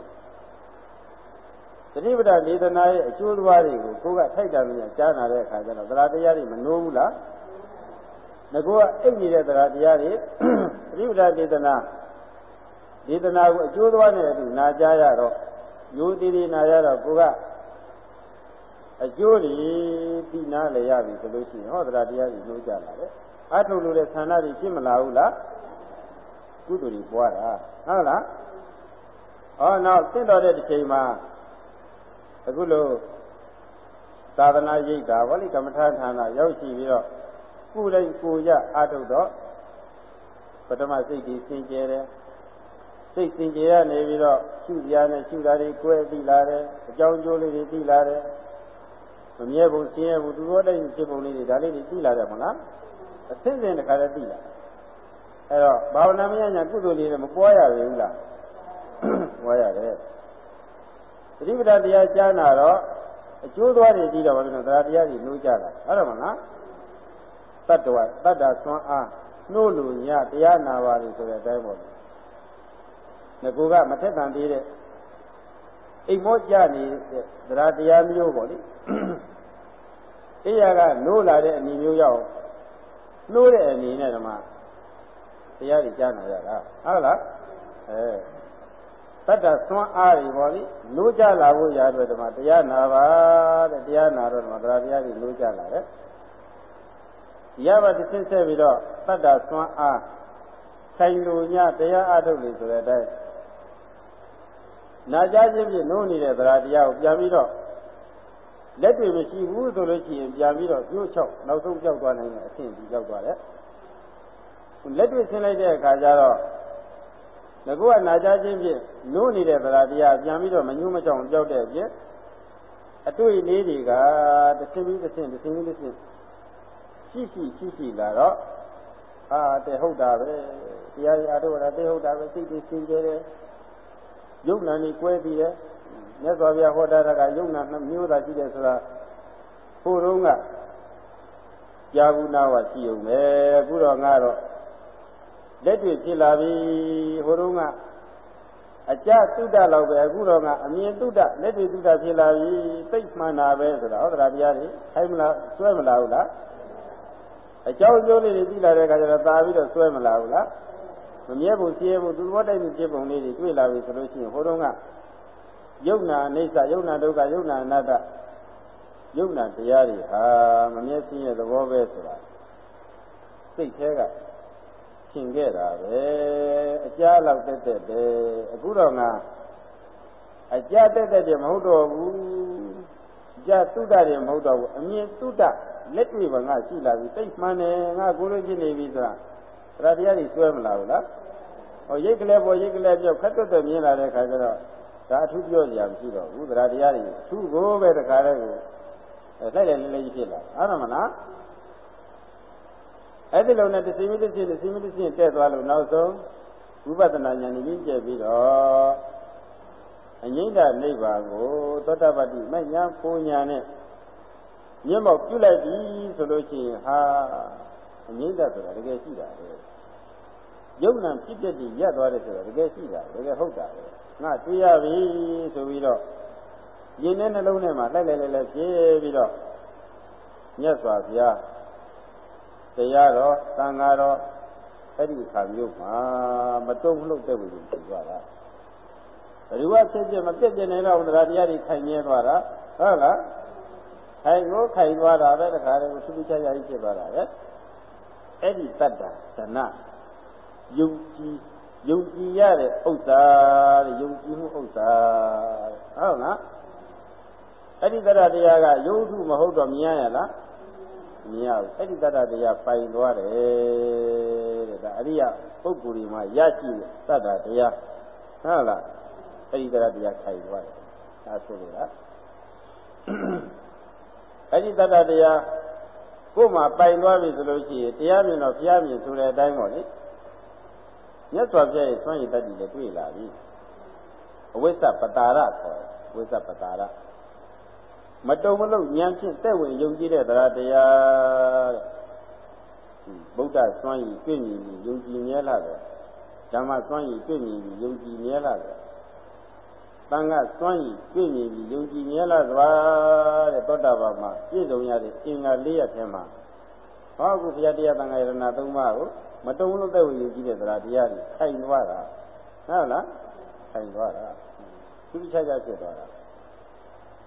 သတိပဋ္ဌာန်ဒေသနာရဲ့အကျိုးသွားတွေကိုကိုယ်ကထိုက်တာမြင်ကြားနာတဲ့အခါကျတော့သရတရားတွေမနှိုးဘူးလားငကောကအိတ်နေတဲ့သရတရားတွေသတိပဋ္ဌာန်ဒေသနာ ဒေသနာကိုအကျိုးသွားနဲ့အတူနာကြားရတော့ရိုးသေးသေးနာရတော့ကိုကအကျိုးတွေပြီးနာလေရပြီဆိုလို့ရှိရင်ဟောသရတရားတွေနှိုးကြလာတယ်အထုလို့တဲ့ဆန္ဒတွေဖြစ်မလာဘူးလားကုသိုလ်တွေပွားတာဟုတ်လားဟောနောက်သင့်တော်တဲ့တစ်ချိန်မှာအခုလိုသာသနာရိပ်တာဗောလိကမ္မထာဌာနရောက်ရှိပြီးတော့ကုလိုက်ကိုရအာထုတ်တော့ပထမစိတ်ကြီးစင်ကြယ်တယ် စိတ်စင်ကြယ်ရနေပြီးတော့ရှုပြနဲ့ရှုတာတွေကိုယ်သိလာတယ်အကြောင်းကျိုးလေးတွေသိလာတယ်မမြဲဘူးဆင်းရဲဘူးသူတို့လည်းဖြစ်ပုံလေးတွေဒါလေးတွေသိလာတယ်မဟုတ်လားအစစ်စင်တခါတည်းသိလာအဲ့တော့ဘာဝနာမရညာကုသိုလ်တွေလည်းမပွားရဘူးလားပွားရတယ်သတိပဋ္ဌာန်တရားကြားနာတော့အကျိုးသွားတွေပြီးတော့ဘာလို့လဲတရားတရားကြီးနှိုးကြတာအဲ့ဒါမလားတတ္တဝတတ္တဆွမ်းအားနှိုးလို့ညတရားနာပါလိဆိုတဲ့အတိုင်းပေါ့ ငကူကမထက်တန်သေးတဲ့အိမ်မောကြနေတဲ့တရားတရားမျိုးပေါ့လေအိယာကနိုးလာတဲ့အနေမျိုးရောက်နှိုးတဲ့အနေနဲ့ဓမ္မတရားကြီးကြားနာရတာဟုတ်လားအဲတတ္တသွမ်းအားတွေပေါ့လေနိုးကြလာဖို့ရတဲ့ဓမ္မတရားနာပါတဲ့တရားနာတော့ဓမ္မတရားတရားကြီးနိုးကြလာတယ်ရပါတစ်ဆင့်ဆက်ပြီးတော့တတ္တသွမ်းအားဆိုင်လူညတရားအထုတ်လို့ဆိုတဲ့အတိုင်း နာကြခြင်းဖြင့်နိုးနေတဲ့သရာတရားကိုပြန်ပြီးတော့လက်တွေမရှိဘူးဆိုလို့ရှိရင်ပြန်ပြီးတော့ကျိုးချောက်နောက်ဆုံးကြောက်သွားနိုင်တဲ့အဆင့်ကြီးကြောက်သွားတယ်လက်တွေဆင်းလိုက်တဲ့အခါကျတော့ငကောကနာကြခြင်းဖြင့်နိုးနေတဲ့သရာတရားပြန်ပြီးတော့မညှိုးမချောင်ကြောက်တဲ့အပြင်အတွေ့လေးတွေကတစ်ဆင်းပြီးတစ်ဆင့်တစ်ဆင်းပြီးတစ်ဆင့်ရှိရှိရှိရှိလာတော့အာတဲ့ဟုတ်တာပဲတရားရအားထုတ်တာတဲ့ဟုတ်တာပဲစိတ်တွေစင်ကြယ်တယ် ယုံနာနေကွဲပြီးတယ်မြတ်စွာဘုရားဟောတာကယုံနာနှမျိုးသာရှိတယ်ဆိုတာဟိုတုန်းကကြာဘူးနာဝရှိုံပဲအခုတော့ငါတော့လက်တွေ့ဖြစ်လာပြီဟိုတုန်းကအကြသုဒ္ဓလောက်ပဲအခုတော့ကအမြင်သုဒ္ဓလက်တွေ့သုဒ္ဓဖြစ်လာပြီသိမှန်တာပဲဆိုတာဟောတရားတရားတွေခိုင်းမလားစွဲမလားဟုတ်လားအကြောင်းကျိုးလေးတွေသိလာတဲ့အခါကျတော့သာပြီးတော့စွဲမလားဟုတ်လား မမြဲဘူးရှင်းဘူးသူဘောတိုက်မှုဖြစ်ပုံလေးတွေတွေ့လာပြီဆိုလို့ရှိရင်ဟိုတုန်းကယုံနာအိဋ္ဌယုံနာဒုက္ခယုံနာအနတ္တယုံနာတရားတွေဟာမမြဲရှင်းရဲ့သဘောပဲဆိုတာစိတ်แท้ကရှင်းခဲ့တာပဲအကြားလောက်တက်တက်တယ်အခုတော့ငါအကြားတက်တက်တယ်မဟုတ်တော့ဘူးအကြားသုဒ္ဓတယ်မဟုတ်တော့ဘူးအမြင်သုဒ္ဓလက်တွေ့ပါငါရှိလာပြီသိမှန်တယ်ငါကိုယ်လိုဖြစ်နေပြီဆိုတာ တရားတွေစွဲမလာဘူးလားဟောရိတ်ကလေးပေါ်ရိတ်ကလေးပြောက်ခက်တွတ်တွတ်မြင်လာတဲ့ခါကျတော့ဒါအထူးပြောစရာမရှိတော့ဘူးတရားတရားတွေအထူးကိုပဲတခါတည်းကိုလိုက်လိုက်လေးလေးဖြစ်လာအဲ့ဒါမလားအဲ့ဒီလိုနဲ့တစ်စီမီတစ်စီတစ်စီမီတစ်စီတက်သွားလို့နောက်ဆုံးဝိပဿနာဉာဏ်ကြီးကျက်ပြီးတော့အငိမ့်တနိဗ္ဗာန်ကိုသောတပတ္တိမဉ္ဇဉ်ပူညာနဲ့မျက်မှောက်ပြုလိုက်ပြီဆိုလို့ရှိရင်ဟာအငိမ့်တဆိုတာတကယ်ရှိတာပဲ ယုံနာဖြစ်တဲ့တည်းရပ်သွားတယ်ဆိုတာတကယ်ရှိတာတကယ်ဟုတ်တာပဲငါတွေ့ရပြီဆိုပြီးတော့ရင်ထဲနှလုံးထဲမှာလိုက်လိုက်လိုက်လိုက်ပြေးပြီးတော့မြတ်စွာဘုရားတရားတော်သံဃာတော်အဲ့ဒီအခါမျိုးမှာမတုံ့မလှုပ်တဲ့ဝင်ဖြစ်သွားတာဘယ်လိုဖြစ်ဖြစ်မပြည့်ပြည့်နေတော့တရားတရားတွေခိုင်မြဲသွားတာဟုတ်လားခိုင်ကိုခိုင်သွားတာပဲတခါတည်းသူသူချာချာကြီးဖြစ်သွားတာပဲအဲ့ဒီတတ္တဒနာ ယုံကြည်ယုံကြည်ရတဲ့ဥစ္စာတဲ့ယုံကြည်မှုဥစ္စာတဲ့ဟုတ်လားအဲ့ဒီတရားတရားကယုံထုမဟုတ်တော့မြင်ရလားမြင်ရဘူးအဲ့ဒီတရားတရားပိုင်သွားတယ်တဲ့ဒါအရိယပုဂ္ဂိုလ်ဒီမှာရရှိတဲ့တတ္တတရားဟုတ်လားအဲ့ဒီတရားတရားခိုင်သွားတယ်ဒါဆိုလို့လားအဲ့ဒီတတ္တတရားကိုယ်မှာပိုင်သွားပြီဆိုလို့ရှိရင်တရားမြင်တော့ဘုရားမြင်ဆိုတဲ့အတိုင်းပေါ့လေ မြတ်စွာဘုရားရဲ့ဆွမ်းရည်တတ်တည်လည်းတွေ့လာပြီအဝိစ္စပတာရခေါ်တယ်ဝိစ္စပတာရမတုံမလို့ဉာဏ်ဖြင့်သက်ဝင်ယုံကြည်တဲ့တရားတရားတဲ့ဗုဒ္ဓဆွမ်းရည်တွေ့မြင်ပြီးယုံကြည်မြဲလာတယ်ဓမ္မဆွမ်းရည်တွေ့မြင်ပြီးယုံကြည်မြဲလာတယ်သံဃာစွန့်ရည်တွေ့မြင်ပြီးယုံကြည်မြဲလာသွားတဲ့သောတာပန်မှာပြည့်စုံရတဲ့အင်္ဂါ၄ရပ်ထဲမှာဟောအခုဘုရားတရားသံဃာယရဏသုံးပါးကို မတုံလို့တဲ့ဝယုံကြည်တဲ့သရာတရားတွေခိုင်သွားတာဟုတ်လားခိုင်သွားတာသူချာချာဖြစ်သွားတာ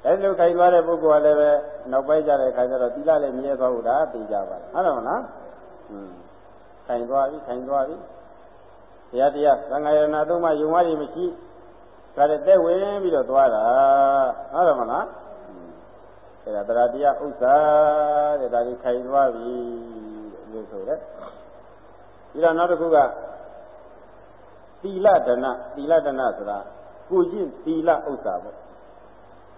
အဲဒီလိုခိုင်သွားတဲ့ပုဂ္ဂိုလ်ကလည်းပဲနောက်ပိုင်းကျတဲ့ခါကျတော့သီလလည်းမြဲသွားဖို့ဒါသိကြပါလားဟုတ်တယ်မလားอืมခိုင်သွားပြီခိုင်သွားပြီဘုရားတရားသံဃာယရဏသုံးပါးယုံဝါးတွေမရှိဒါလည်းတဲ့ဝင်ပြီးတော့သွားတာဟုတ်တယ်မလားအဲဒါတရားတရားဥစ္စာတဲ့ဒါကြီးခိုင်သွားပြီလို့ဆိုတဲ့ ပြီးတော့နောက်တစ်ခုကသီလဒနာသီလဒနာဆိုတာကိုကျင့်သီလဥစ္စာပေါ့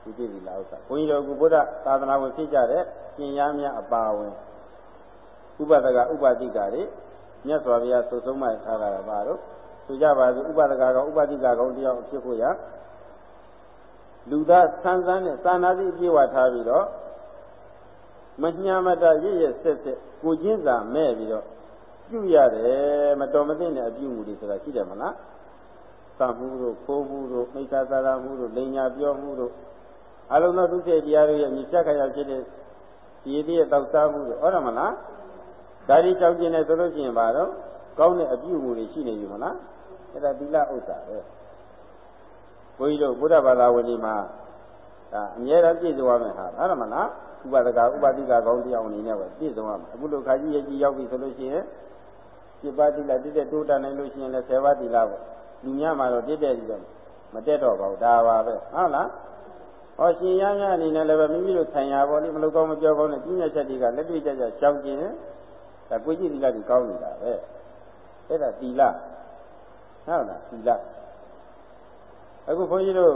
ဒီသီလဥစ္စာဘုန်းကြီးတို့ကဘုရားသာသနာဝင်ဖြစ်ကြတဲ့ကျင့်ရများအပါဝင်ဥပဒကဥပတိကတွေမြတ်စွာဘုရားသုဆုံးမှထားတာကဘာလို့ဆိုကြပါစို့ဥပဒကကောင်ဥပတိကကောင်တရားဖြစ်ဖို့ရလူသားဆန်းဆန်းနဲ့သာနာစီအပြည့်ဝထားပြီးတော့မညာမတရရဆက်ဆက်ကိုချင်းစာမဲ့ပြီးတော့ ပြုရတယ်မတော်မသင့်တဲ့အပြုမှုတွေဆိုတာရှိတယ်မလားသမှုတို့ခိုးမှုတို့မိစ္ဆာသာရမှုတို့လိန်ညာပြောမှုတို့အလုံးစုံသူစေတရားတွေရဲ့မြစ်ဖြတ်ခရဖြစ်တဲ့ဒီတည်းရဲ့တောက်စားမှုတို့ဟုတ်တယ်မလားဒါဒီကြောက်ကျင်နေဆိုလို့ရှိရင်ဘာတော့ကောင်းတဲ့အပြုမှုတွေရှိနေပြီမလားအဲ့ဒါသီလဥစ္စာပဲဘုန်းကြီးတို့ဘုရားဘာသာဝင်ဒီမှာဒါအမြဲတမ်းပြည့်စုံရမယ်ဟာဟုတ်တယ်မလားဥပဒကဥပတိကကောင်းတရားအနေနဲ့ပဲပြည့်စုံရမယ်အခုလိုခါကြီးရဲ့ကြီးရောက်ပြီဆိုလို့ရှိရင် 7ပါးသီလတည်တဲ့တိုးတာနိုင်လို့ရှိရင်လည်း10ပါးသီလပေါ့လူများမှာတော့တည်တဲ့ဒီတော့မတက်တော့ပါဘူးဒါပါပဲဟုတ်လားဟောရှင်ရမ်းရအနေနဲ့လည်းပဲမိမိတို့ဆံရပေါ်လိမလို့ကောင်းမပြောကောင်းတဲ့ပြည့်ညက်ချက်တွေကလက်တွေ့ကြကြရှောင်ကျင်ဒါကိုကြည့်သီလတွေကောင်းနေတာပဲအဲ့ဒါသီလဟုတ်လားသီလအခုဘုန်းကြီးတို့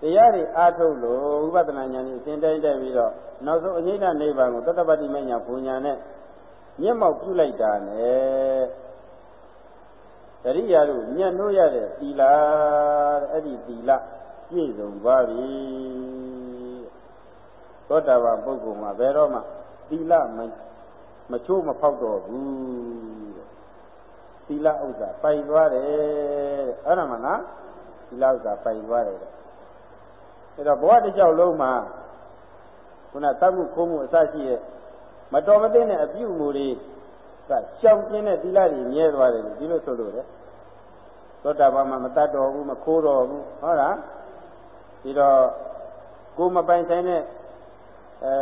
တရားတွေအားထုတ်လို့ဝိပဿနာဉာဏ်ကြီးအစဉ်တိုင်းတက်ပြီးတော့နောက်ဆုံးအငိမ့်တနိဗ္ဗာန်ကိုသတ္တပတ္တိမညာဘုံညာနဲ့ မျက်မှောက်ပြုလိုက်တာနဲ့တရိယာတို့ညံ့နှိုးရတဲ့သီလအဲ့ဒီသီလပြည့်စုံသွားပြီသောတာပန်ပုဂ္ဂိုလ်မှာဘယ်တော့မှသီလမမချိုးမဖောက်တော့ဘူးသီလဥစ္စာပိုင်သွားတယ်အဲ့ဒါမှနော်သီလဥစ္စာပိုင်သွားတယ်အဲ့တော့ဘဝတစ်လျှောက်လုံးမှာခုနတတ်မှုခိုးမှုအစရှိတဲ့ မတော်မသင့်တဲ့အပြုအမူတွေကရှောင်ကျင်းတဲ့သီလတွေမြဲသွားတယ်ဒီလိုဆိုလို့လေသောတာပန်မှာမတတ်တော်ဘူးမခိုးတော်ဘူးဟုတ်လားဒီတော့ကိုမပိုင်ဆိုင်တဲ့အဲ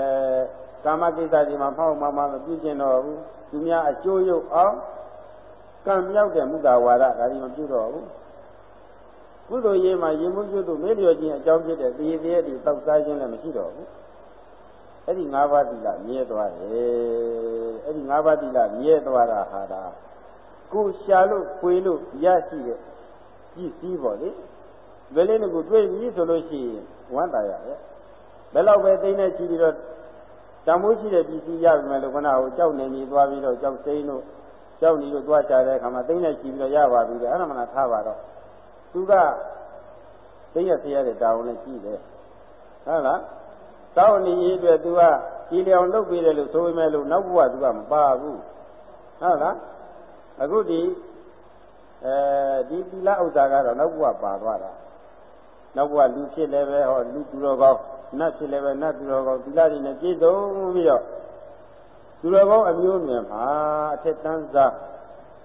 ကာမကိစ္စတွေမှာဖောက်မှမှမပြုကျင်တော့ဘူးသူများအကျိုးရုပ်အောင်ကံမြောက်တဲ့မူတာဝါဒဒါတွေမပြုတော့ဘူးကုသိုလ်ရေးမှာရင်မှုကျွတ်တို့မေ့လျော်ခြင်းအကြောင်းဖြစ်တဲ့တည်တည်းတွေတောက်စားခြင်းလည်းမရှိတော့ဘူး အဲ့ဒီ၅ပါးသီလမြဲသွားတယ်အဲ့ဒီ၅ပါးသီလမြဲသွားတာဟာဒါကိုရှာလို့ခွေလို့ရရှိတဲ့ကြည့်စည်းပေါ့လေဘယ်လေးကိုတွေ့ပြီဆိုလို့ရှိရင်ဝမ်းသာရတယ်ဘယ်လောက်ပဲသိနေချီပြီးတော့တံမိုးရှိတဲ့ပစ္စည်းရပြီမဲ့လို့ခဏဟိုကြောက်နေပြီသွားပြီးတော့ကြောက်စိမ့်တို့ကြောက်နေလို့သွားချတဲ့အခါမှာသိနေချီပြီးတော့ရပါပြီတဲ့အဲ့ဒါမှလားထားပါတော့သူကသိရသေးရတဲ့တာဝန်နဲ့ရှိတယ်ဟုတ်လား တောင်းနေရေးအတွက်သူကကြည်လျောင်လုပ်ပေးတယ်လို့ဆိုပေမဲ့လို့နောက်ဘဝသူကမပါဘူးဟုတ်လားအခုဒီအဲဒီသီလဥစ္စာကတော့နောက်ဘဝပါသွားတာနောက်ဘဝလူဖြစ်လည်းပဲဟောလူသူတော်ကောင်းနတ်ဖြစ်လည်းပဲနတ်သူတော်ကောင်းသီလတွေနဲ့ပြည့်စုံပြီးတော့သူတော်ကောင်းအမျိုးမြင်မှာအထက်တန်းစား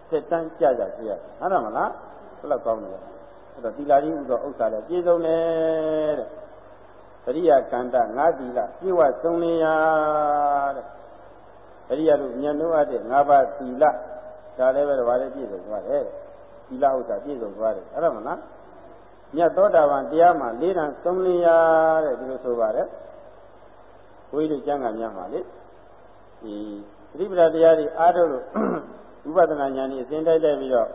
ထက်တန်းကြကြပြရဟုတ်တယ်မလားဘယ်လောက်ကောင်းလဲအဲ့တော့သီလကြီးဥသောဥစ္စာလည်းပြည့်စုံတယ်တဲ့ ပရိယာကန္တငါးသီလပြည့်ဝစုံလင်ရတဲ့ပရိယာတို့ဉာဏ်တို့အပ်တဲ့ငါးပါးသီလဒါလည်းပဲဘာလဲပြည့်စုံသွားတယ်သီလဥစ္စာပြည့်စုံသွားတယ်အဲ့ဒါမလားမြတ်သောတာပန်တရားမှာလေးတန်စုံလင်ရတဲ့ဒီလိုဆိုပါတယ်ဘုန်းကြီးတို့ကျမ်းဂန်များမှာလေဒီသတိပဋ္ဌာန်တရားတွေအားထုတ်လို့ဝိပဿနာဉာဏ်ကြီးအစဉ်တိုက်တိုက်ပြီးတော့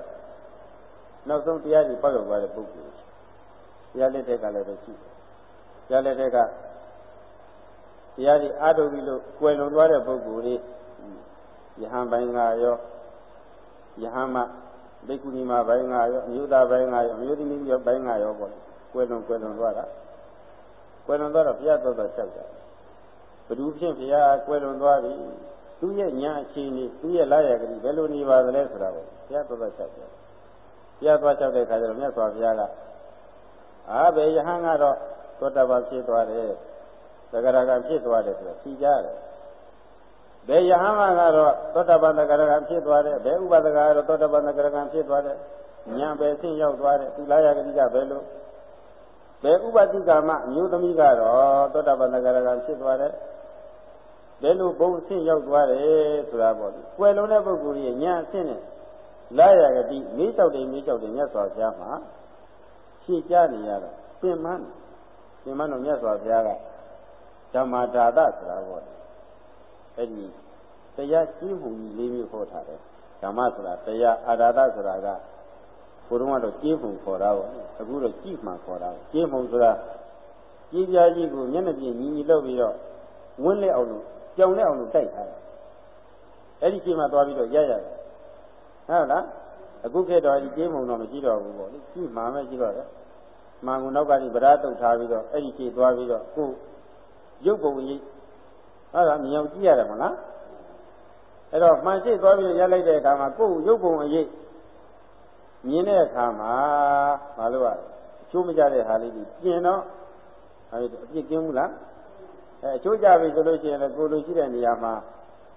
နောက်ဆုံးတရားတွေပေါက်ရောက်သွားတဲ့ပုဂ္ဂိုလ်တရားလက်ထက်ကလည်းပဲရှိတယ် တရားလက်ထက်ကတရားတွေအားထုတ်ပြီးလို့ကွယ်လွန်သွားတဲ့ပုဂ္ဂိုလ်တွေယဟန်ပိုင်းကရောယဟန်မဒိက္ခုနီမပိုင်းကရောအမျိုးသားပိုင်းကရောအမျိုးသမီးရောပိုင်းကရောပေါ့ကွယ်လွန်ကွယ်လွန်သွားတာကွယ်လွန်သွားတော့ဘုရားတော်တော်ချက်ကြဘ누구ဖြင့်ဘုရားကွယ်လွန်သွားပြီသူ့ရဲ့ညာအခြေအနေသူ့ရဲ့လာရကလေးဘယ်လိုနေပါသလဲဆိုတာကိုဘုရားတော်တော်ချက်ကြဘုရားသွားချက်တဲ့ခါကျတော့မြတ်စွာဘုရားကအာဘယ်ယဟန်ကတော့ သောတပန်ဖြစ်သွားတယ်သဂရကဖြစ်သွားတယ်ဆိုတော့သိကြတယ်ဘယ်ယဟန်မကတော့သောတပန်သဂရကဖြစ်သွားတယ်ဘယ်ဥပဒကကတော့သောတပန်သဂရကဖြစ်သွားတယ်ညာပဲဆင့်ရောက်သွားတယ်သူလာရကတိကဘယ်လိုဘယ်ဥပတိကာမမျိုးသမီးကတော့သောတပန်သဂရကဖြစ်သွားတယ်ဘယ်လိုဘုံဆင့်ရောက်သွားတယ်ဆိုတာပေါ့ဒီကွယ်လုံးတဲ့ပုဂ္ဂိုလ်ရဲ့ညာအဆင့်နဲ့လာရကတိမေးကြောက်တယ်မေးကြောက်တယ်မြတ်စွာဘုရားမှာရှင်းကြနေရတော့ပြင်မှန်း ပြင်မှန်းတော့မြတ်စွာဘုရားကဓမ္မာဒါသဆိုတာပေါ့အဲ့ဒီတရားကြီးမှုကြီးလေးမျိုးဟောထားတယ်ဓမ္မဆိုတာတရားအာဒါသဆိုတာကဘုရားကတော့ကြီးမှုခေါ်တာပေါ့အခုတော့ကြည်မှခေါ်တာကြီးမှုဆိုတာကြီးပြားကြီးကိုမျက်နှာပြင်ညီညီလုပ်ပြီးတော့ဝင်းလက်အောင်လို့ကြောင်လက်အောင်လို့တိုက်ထားတယ်အဲ့ဒီချိန်မှသွားပြီးတော့ရရတယ်ဟုတ်လားအခုခေတ်တော့ဒီကျေးမုံတော့မရှိတော့ဘူးပေါ့လေရှိမှပဲရှိတော့တယ် မှန်ကုန်နောက်ကနေဗရာတုတ်ထားပြီးတော့အဲ့ဒီချိန်သွားပြီးတော့ကိုရုပ်ပုံရိပ်ဟုတ်လားမြင်အောင်ကြည့်ရတယ်မဟုတ်လားအဲ့တော့မှန်ရှိသွားပြီးတော့ရလိုက်တဲ့အခါမှာကိုယ်ရုပ်ပုံအရေးမြင်တဲ့အခါမှာမလို့ရအချိုးမကြတဲ့ဟာလေးကြီးပြင်တော့အဲဒီအပြစ်ကင်းဘူးလားအဲအချိုးကြပြီဆိုလို့ရှိရင်လည်းကိုယ်လိုရှိတဲ့နေရာမှာ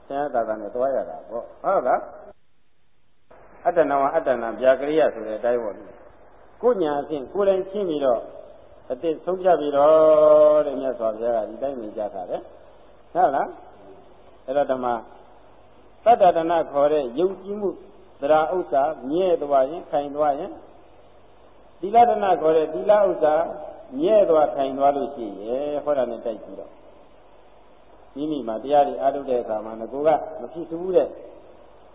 ဆင်းရဲတာတာနဲ့သွားရတာပေါ့ဟုတ်လားအတ္တနာဝအတ္တနာဗျာကရိယဆိုတဲ့အတိုင်းပေါ့ ကိုညာအချင်းကိုယ်လည်းချင်းပြီးတော့အတိဆုံးဖြတ်ပြီးတော့တဲ့မြတ်စွာဘုရားကဒီတိုင်းနေကြတာလေဟုတ်လားအဲ့တော့ဓမ္မတတ္တတနာခေါ်တဲ့ယုံကြည်မှုသရာဥစ္စာမြဲသွားရင်ခိုင်သွားရင်သီလဒနာခေါ်တဲ့သီလဥစ္စာမြဲသွားခိုင်သွားလို့ရှိရဲ့ဟောတာနဲ့တိုက်ကြည့်တော့မိမိမှာတရားတွေအားထုတ်တဲ့အခါမှာငကိုကမဖြစ်ဘူးတဲ့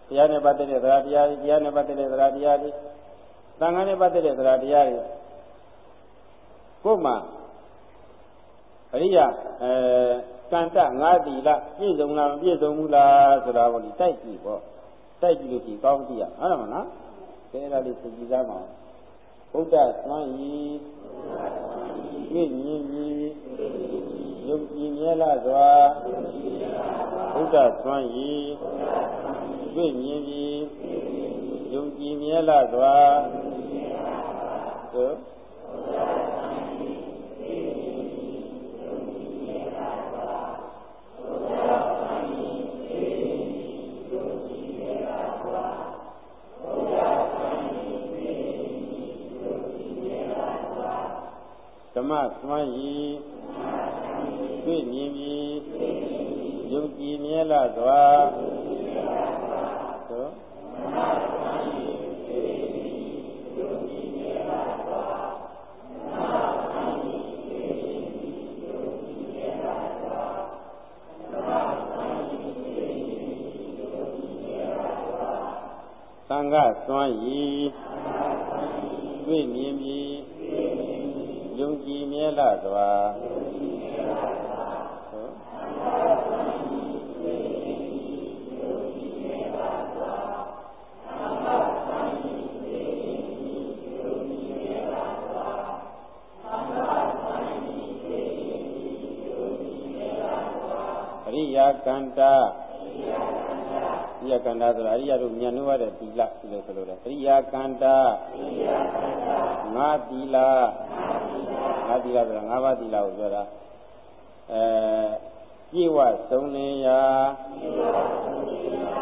တရားနဲ့ပတ်သက်တဲ့သရာတရားတွေတရားနဲ့ပတ်သက်တဲ့သရာတရားတွေ သံဃာနဲ့ပတ်သက်တဲ့သရာတရားတွေကိုယ်မှာအရိယာအဲကန္တငါးတီလပြည့်စုံလားမပြည့်စုံဘူးလားဆိုတာကိုတိုက်ကြည့်ပေါ့တိုက်ကြည့်လို့ရှိကောင်းကြည့်ရဟုတ်တယ်မလားကဲအဲ့ဒါလေးသိကြည့်ကြပါဦးဘုဒ္ဓသွမ်းဤပြည့်မြင်ပြီးယုံကြည်မြဲလာစွာဘုဒ္ဓသွမ်းဤပြည့်မြင်ပြီးယုံကြည်မြဲလာစွာ သို့မစွမ်းရည်တွေ့မြင်ပြီးယုံကြည်မြဲလာစွာသို့ ဃစွမ်းရည်တွေ့မြင်ပြီးယုံကြည်မြဲလာစွာအရိယာကန္တာအ ရိယာကန္တာဆိုတာအရိယာတို့ဉာဏ်နှိုးရတဲ့သီလလို့ဆိုလို့တယ်အရိယာကန္တာငါသီလငါးသီလဆိုတာငါးပါးသီလကိုပြောတာအဲပြည့်ဝသုံးလင်းရာ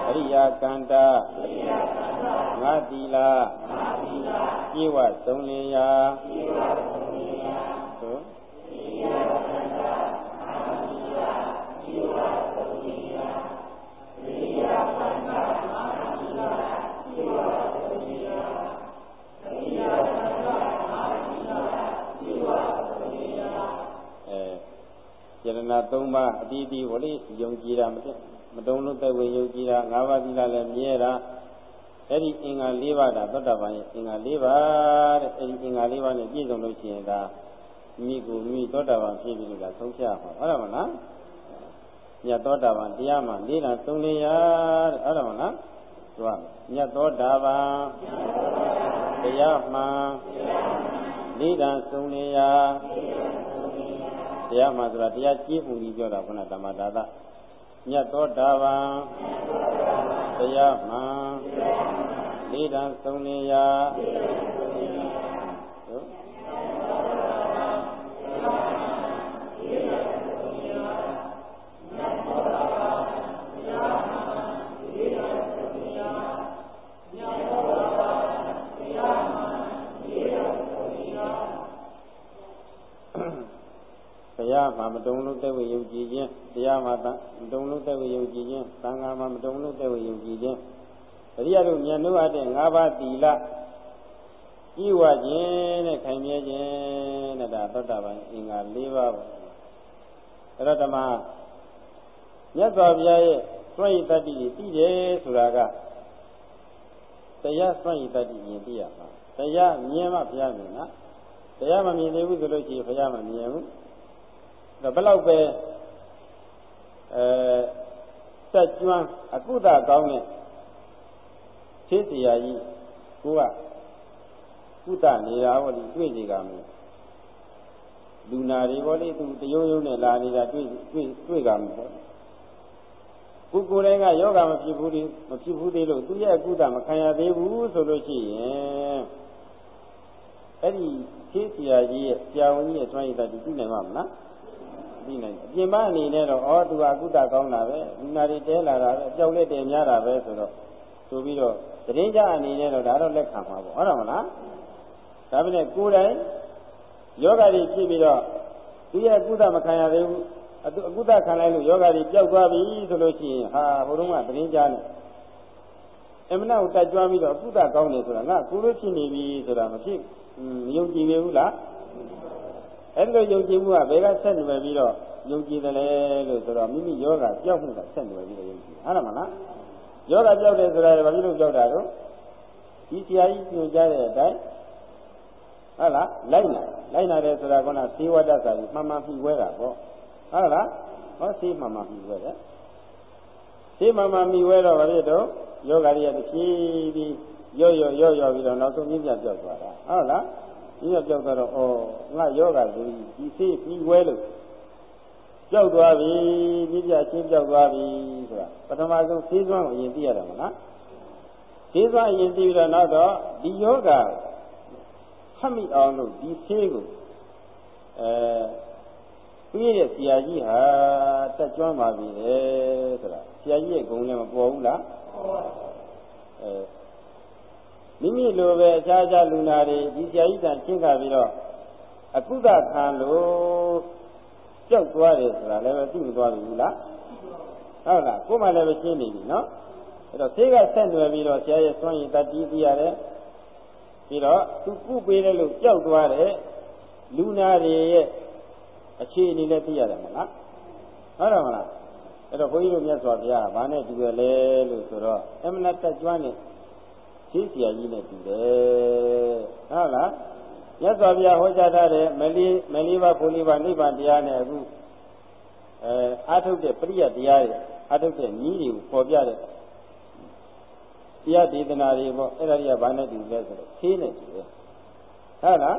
အရိယာကန္တာငါးသီလပြည့်ဝသုံးလင်းရာသို့ ယရဏ၃ပါးအတီးတီးဟိုလေးယုံကြည်တာမတမတုံလို့သက်ဝင်ယုံကြည်တာ၅ပါးသီလလည်းမြဲတာအဲ့ဒီအင်္ဂါ၄ပါးဒါသောတာပန်ရဲ့အင်္ဂါ၄ပါးတဲ့အဲ့ဒီအင်္ဂါ၄ပါးနဲ့ပြည့်စုံလို့ရှိရင်ဒါမိကိုမိသောတာပန်ဖြစ်ပြီးလို့ဒါဆုံးဖြတ်မှာဟုတ်တယ်မလားညသောတာပန်တရားမှ၄လသုံးလရာတဲ့ဟုတ်တယ်မလားသူကညသောတာပန်တရားမှ၄လသုံးလရာ တရားမှဆိုတာတရားကြည့်မှုကြီးပြောတာခုနဓမ္မဒါသမြတ်သောတာပန်တရားမှလေးတန်သုံးနေရာ တရားမှာမတုံလို့တဲ့ဝေယုံကြည်ခြင်းတရားမှာမတုံလို့တဲ့ဝေယုံကြည်ခြင်းသံဃာမှာမတုံလို့တဲ့ဝေယုံကြည်ခြင်းအရိယတို့မြတ်လို့အပ်တဲ့၅ပါးသီလဤဝခြင်းနဲ့ခိုင်မြဲခြင်းနဲ့ဒါသောတာပန်အင်္ဂါ၄ပါးပါအဲ့တော့ဓမ္မမြတ်စွာဘုရားရဲ့စွန့်ရည်တတ္တိသိတယ်ဆိုတာကတရားစွန့်ရည်တတ္တိမြင်သိရမှာတရားမြင်မှဘုရားမြင်နော်တရားမမြင်သေးဘူးဆိုလို့ရှိရင်ဘုရားမမြင်ဘူး ဒါဘယ်လောက်ပဲအဲတက်ကျွမ်းအကုသကောင်းတဲ့သိစရာကြီးကိုကကုသနေတာဟောဒီတွေ့ကြကမယ်လူနာတွေဘောလေးသူတယုံယုံနဲ့လာနေတာတွေ့တွေ့တွေ့ကြမှာပေါ့ကိုကိုယ်တိုင်ကယောဂမဖြစ်ဘူးဒီမဖြစ်ဘူးသေးလို့သူရဲ့အကုသမခံရသေးဘူးဆိုလို့ရှိရင်အဲ့ဒီသိစရာကြီးရဲ့ဆရာဝန်ကြီးရဲ့တွန်းရည်တာဒီသိနိုင်မှာမလား သိနိုင်အပြင်ပအနေနဲ့တော့ဩသူကအကုသကောင်းတာပဲလူနာတွေတဲလာတာပဲအကြောက်လက်တယ်များတာပဲဆိုတော့ဆိုပြီးတော့တရင်ကြအနေနဲ့တော့ဒါတော့လက်ခံမှာပေါ့ဟုတ်တယ်မလားဒါပေမဲ့ကိုယ်တိုင်ယောဂတွေဖြစ်ပြီးတော့သူရဲ့အကုသမခံရသေးဘူးအတုအကုသခံလိုက်လို့ယောဂတွေပျောက်သွားပြီဆိုလို့ရှိရင်ဟာဘုရုံးကတရင်ကြနေအမနာကိုတက်ကြွပြီးတော့အကုသကောင်းတယ်ဆိုတာငါကိုလိုဖြစ်နေပြီဆိုတာမဖြစ်မယုံကြည်ဘူးလား အဲ့လိုယုံကြည်မှုကဘယ်ကဆက်နွယ်ပြီးတော့ယုံကြည်တယ်လဲလို့ဆိုတော့မိမိယောဂပျောက်မှုကဆက်နွယ်ပြီးတော့ယုံကြည်ဟုတ်တယ်မလားယောဂပျောက်တယ်ဆိုတာဘာဖြစ်လို့ပျောက်တာတော့ဒီဆရာကြီးညွှန်ကြားတဲ့အတိုင်းဟုတ်လားလိုက်လာလိုက်လာတယ်ဆိုတာကသေဝတ္တစာကြီးမှန်မှန်ပြီးဝဲတာပေါ့ဟုတ်လားဟောသေမှန်မှန်ပြီးဝဲတယ်သေမှန်မှန်ပြီးဝဲတော့ဘာဖြစ်တော့ယောဂရိယတစ်ဖြည်းပြီးရော့ရော့ရော့ရော့ပြီးတော့နောက်ဆုံးမြင့်ပြပြောက်သွားတာဟုတ်လား မြင့်ပြပြောက်သွားတော့ဩငါယောဂလူကြီးဒီသေပြီးဝဲလို့ကြောက်သွားပြီမြင့်ပြချင်းကြောက်သွားပြီဆိုတာပထမဆုံးသေစွမ်းကိုအရင်သိရတာမလားသေစွမ်းအရင်သိပြီးတော့နောက်တော့ဒီယောဂဖတ်မိအောင်လို့ဒီသေးကိုအဲပြည့်တဲ့ဆရာကြီးဟာတက်ကြွပါပြီလေဆိုတာဆရာကြီးရဲ့ဂုဏ်လည်းမပေါ်ဘူးလားအဲ မိမိလိုပဲအခြားခြားလူနာတွေဒီဆရာကြီးတန်ချင်းခါပြီးတော့အကုသခံလို့ကြောက်သွားတယ်ဆိုတာလည်းမသိမသွားဘူးလားဟုတ်လားကိုယ်မှလည်းပဲရှင်းနေပြီနော်အဲ့တော့သေကဆက်နွယ်ပြီးတော့ဆရာရဲ့စွန့်ရည်တတိသိရတယ်ပြီးတော့သူကုပေးတယ်လို့ကြောက်သွားတဲ့လူနာတွေရဲ့အခြေအနေလည်းသိရတယ်မလားဟုတ်တယ်မလားအဲ့တော့ဘုန်းကြီးတို့မြတ်စွာဘုရားကဘာနဲ့တူရလဲလို့ဆိုတော့အမနတ်တက်ကျွမ်းတဲ့ ရှင်းပြကြီးနဲ့တူတယ်ဟုတ်လားမြတ်စွာဘုရားဟောကြားထားတဲ့မလီမလီပါခိုလီပါနိဗ္ဗာန်တရားနဲ့အခုအဲအာထုတ်တဲ့ပရိယတရားတွေအာထုတ်တဲ့နည်းတွေကိုပေါ်ပြတဲ့တရားဒေသနာတွေပေါ့အဲ့ဒါတွေကဘာနဲ့တူလဲဆိုတော့ဆေးနဲ့တူတယ်ဟုတ်လား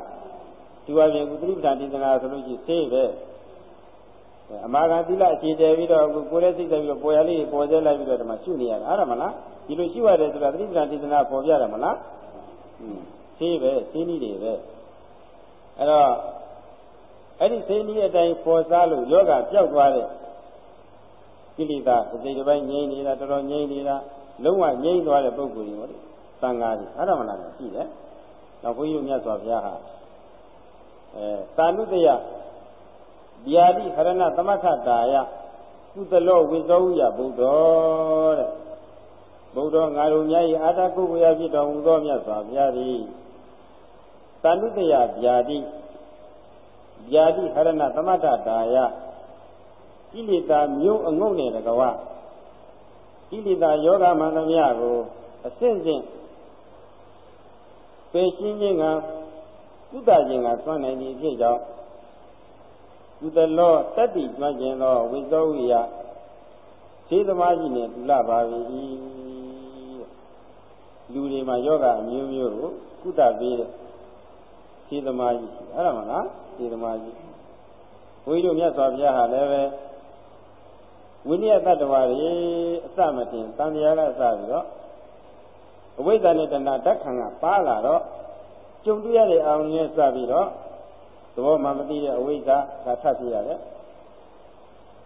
ဒီဝါပြင်ကုသရိပ္ပဏဒေသနာဆိုလို့ရှိရင်ဆေးပဲ အမာခံသီလအခြေတည်ပြီးတော့ကိုယ်လည်းစိတ်သက်ပြီးတော့ပေါ်ရလေးပေါ်စေလိုက်ပြီးတော့ဒီမှာရှုနေရတာအဲ့ဒါမလားဒီလိုရှုရတယ်ဆိုတာသတိပဋ္ဌာန်ဒေသနာပေါ်ပြတယ်မလားဆေးပဲဆေးနည်းတွေပဲအဲ့တော့အဲ့ဒီဆေးနည်းအတိုင်းပေါ်စားလို့ယောဂပျောက်သွားတဲ့ကိလေသာအစိတ်တစ်ပိုင်းငြိမ့်နေတာတော်တော်ငြိမ့်နေတာလုံးဝငြိမ့်သွားတဲ့ပုဂ္ဂိုလ်တွေဟောဒီသံဃာကြီးအဲ့ဒါမလားရှိတယ်။နောက်ဘုန်းကြီးတို့မြတ်စွာဘုရားဟာအဲသာနုတယ ဗျာတိခရဏသမထတာယကုသလောဝိဇောဝိယဘုဒ္ဓောတဲ့ဘုဒ္ဓငါတို့များ၏အာတကုဝေယဖြစ်တော်မူသောမြတ်စွာဘုရားသည်သာနုတယဗျာတိဗျာတိခရဏသမထတာယကိလေသာမျိုးအငုံနဲ့တကဝကိလေသာယောဂမှန်သမျှကိုအစစ်စစ်ပယ်ရှင်းခြင်းကကုသခြင်းကသွမ်းနိုင်ခြင်းဖြစ်ကြောင်း ကုသလောတတ္တိကျွမ်းခြင်းသောဝိသောဝိယသေသမားကြီးနဲ့ဒုလပါပြီလူတွေမှာယောဂအမျိုးမျိုးကိုကုသပေးတဲ့သေသမားကြီးအဲ့ဒါမှလားသေသမားကြီးဘုန်းကြီးတို့မြတ်စွာဘုရားဟာလည်းပဲဝိနည်းတ attva တွေအစမတင်တန်တရားကစပြီးတော့အဝိဇ္ဇာနဲ့တဏှာဓာတ်ခံကပါလာတော့ကြုံတွေ့ရတဲ့အာရုံနဲ့စပြီးတော့ သဘောမှမသိတဲ့အဝိဇ္ဇာကထပ်ပြရတယ်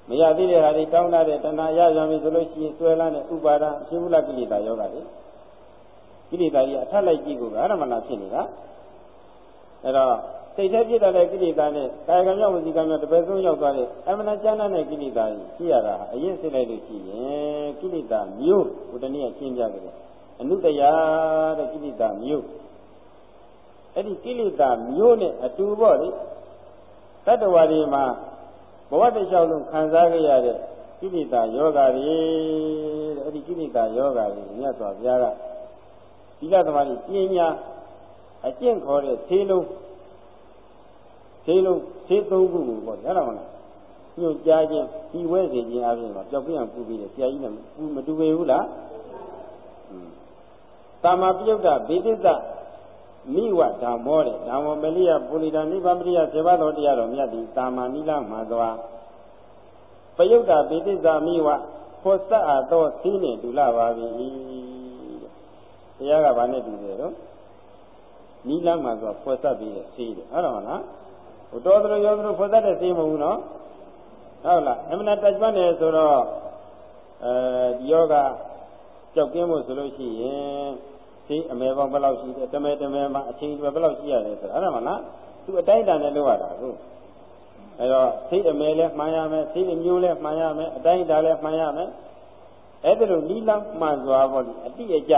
မရသေးတဲ့ဟာတွေတောင်းတတဲ့တဏှာရရပြီဆိုလို့ရှိရင်ဆွဲလန်းတဲ့ဥပါဒအရှင်ဘုလကိလေသာယောဂတွေကိလေသာကြီးအထက်လိုက်ကြည့်ကိုအရမနာဖြစ်နေတာအဲ့တော့စိတ်ထဲဖြစ်တဲ့ကိလေသာနဲ့ကာယကံမြောက်ဝစီကံမြောက်တပည့်ဆုံးရောက်သွားတဲ့အမှန်တရားနဲ့ကိလေသာကြီးရှိရတာအရင်စစ်လိုက်လို့ရှိရင်ကိလေသာမျိုးဘုဒ္ဓနည်းရှင်းပြကြတယ်အနုတရာတဲ့ကိလေသာမျိုး အဲ့ဒီကိလေသာမျိုးနဲ့အတူပေါ့လေတတ္တဝါတွေမှာဘဝတစ်လျှောက်လုံးခံစားခဲ့ရတဲ့ကိလေသာယောဂါတွေတဲ့အဲ့ဒီကိလေသာယောဂါတွေမြတ်စွာဘုရားကသီလသမားကြီးပညာအကျင့်ခေါ်တဲ့သေးလုံးသေးလုံးသေးသုံးခုကိုပေါ့ရတာမလားညွှန်ကြားခြင်းဒီဝဲစေခြင်းအပြင်မှာပျောက်ကင်းအောင်ပူပြီးတယ်ဆရာကြီးနဲ့ပူမတူပေဘူးလားတာမပြုတ်တာဘေဒိသ မိဝဓမ္မောတဲ့ဓမ္မောမလိယပုရိဒာနိဗ္ဗာန်ပရိယစေဘတော်တရားတော်မြတ်ဒီတာမနိလမှာသွားပယုတ်တာဘေဒိသမိဝဖောဆက်အပ်သောသီးနဲ့ဒူလာပါပြီတရားကဘာနဲ့တူတယ်တော့နိလမှာဆိုဖောဆက်ပြီးတဲ့သီးတယ်ဟုတ်တယ်မလားဟိုတော်သလိုရောသလိုဖောဆက်တဲ့သီးမဟုတ်ဘူးနော်ဟုတ်လားအမှန်တတ်ကျွမ်းတယ်ဆိုတော့အဲဒီယောဂကြောက်ကင်းဖို့ဆိုလို့ရှိရင် သိအမဲပေါင်းဘယ်လောက်ရှိတယ်တမဲတမဲမှာအချိန်ဘယ်လောက်ရှိရတယ်ဆိုအဲ့ဒါမှလားသူအတိုင်းတန်နဲ့လုပ်ရတာကိုအဲ့တော့သိအမဲလည်းမှန်ရမယ်သိအမျိုးလည်းမှန်ရမယ်အတိုင်းတန်လည်းမှန်ရမယ်အဲ့ဒါလိုနီးလမ်းမှန်စွာပေါ့ဒီအတိအကျ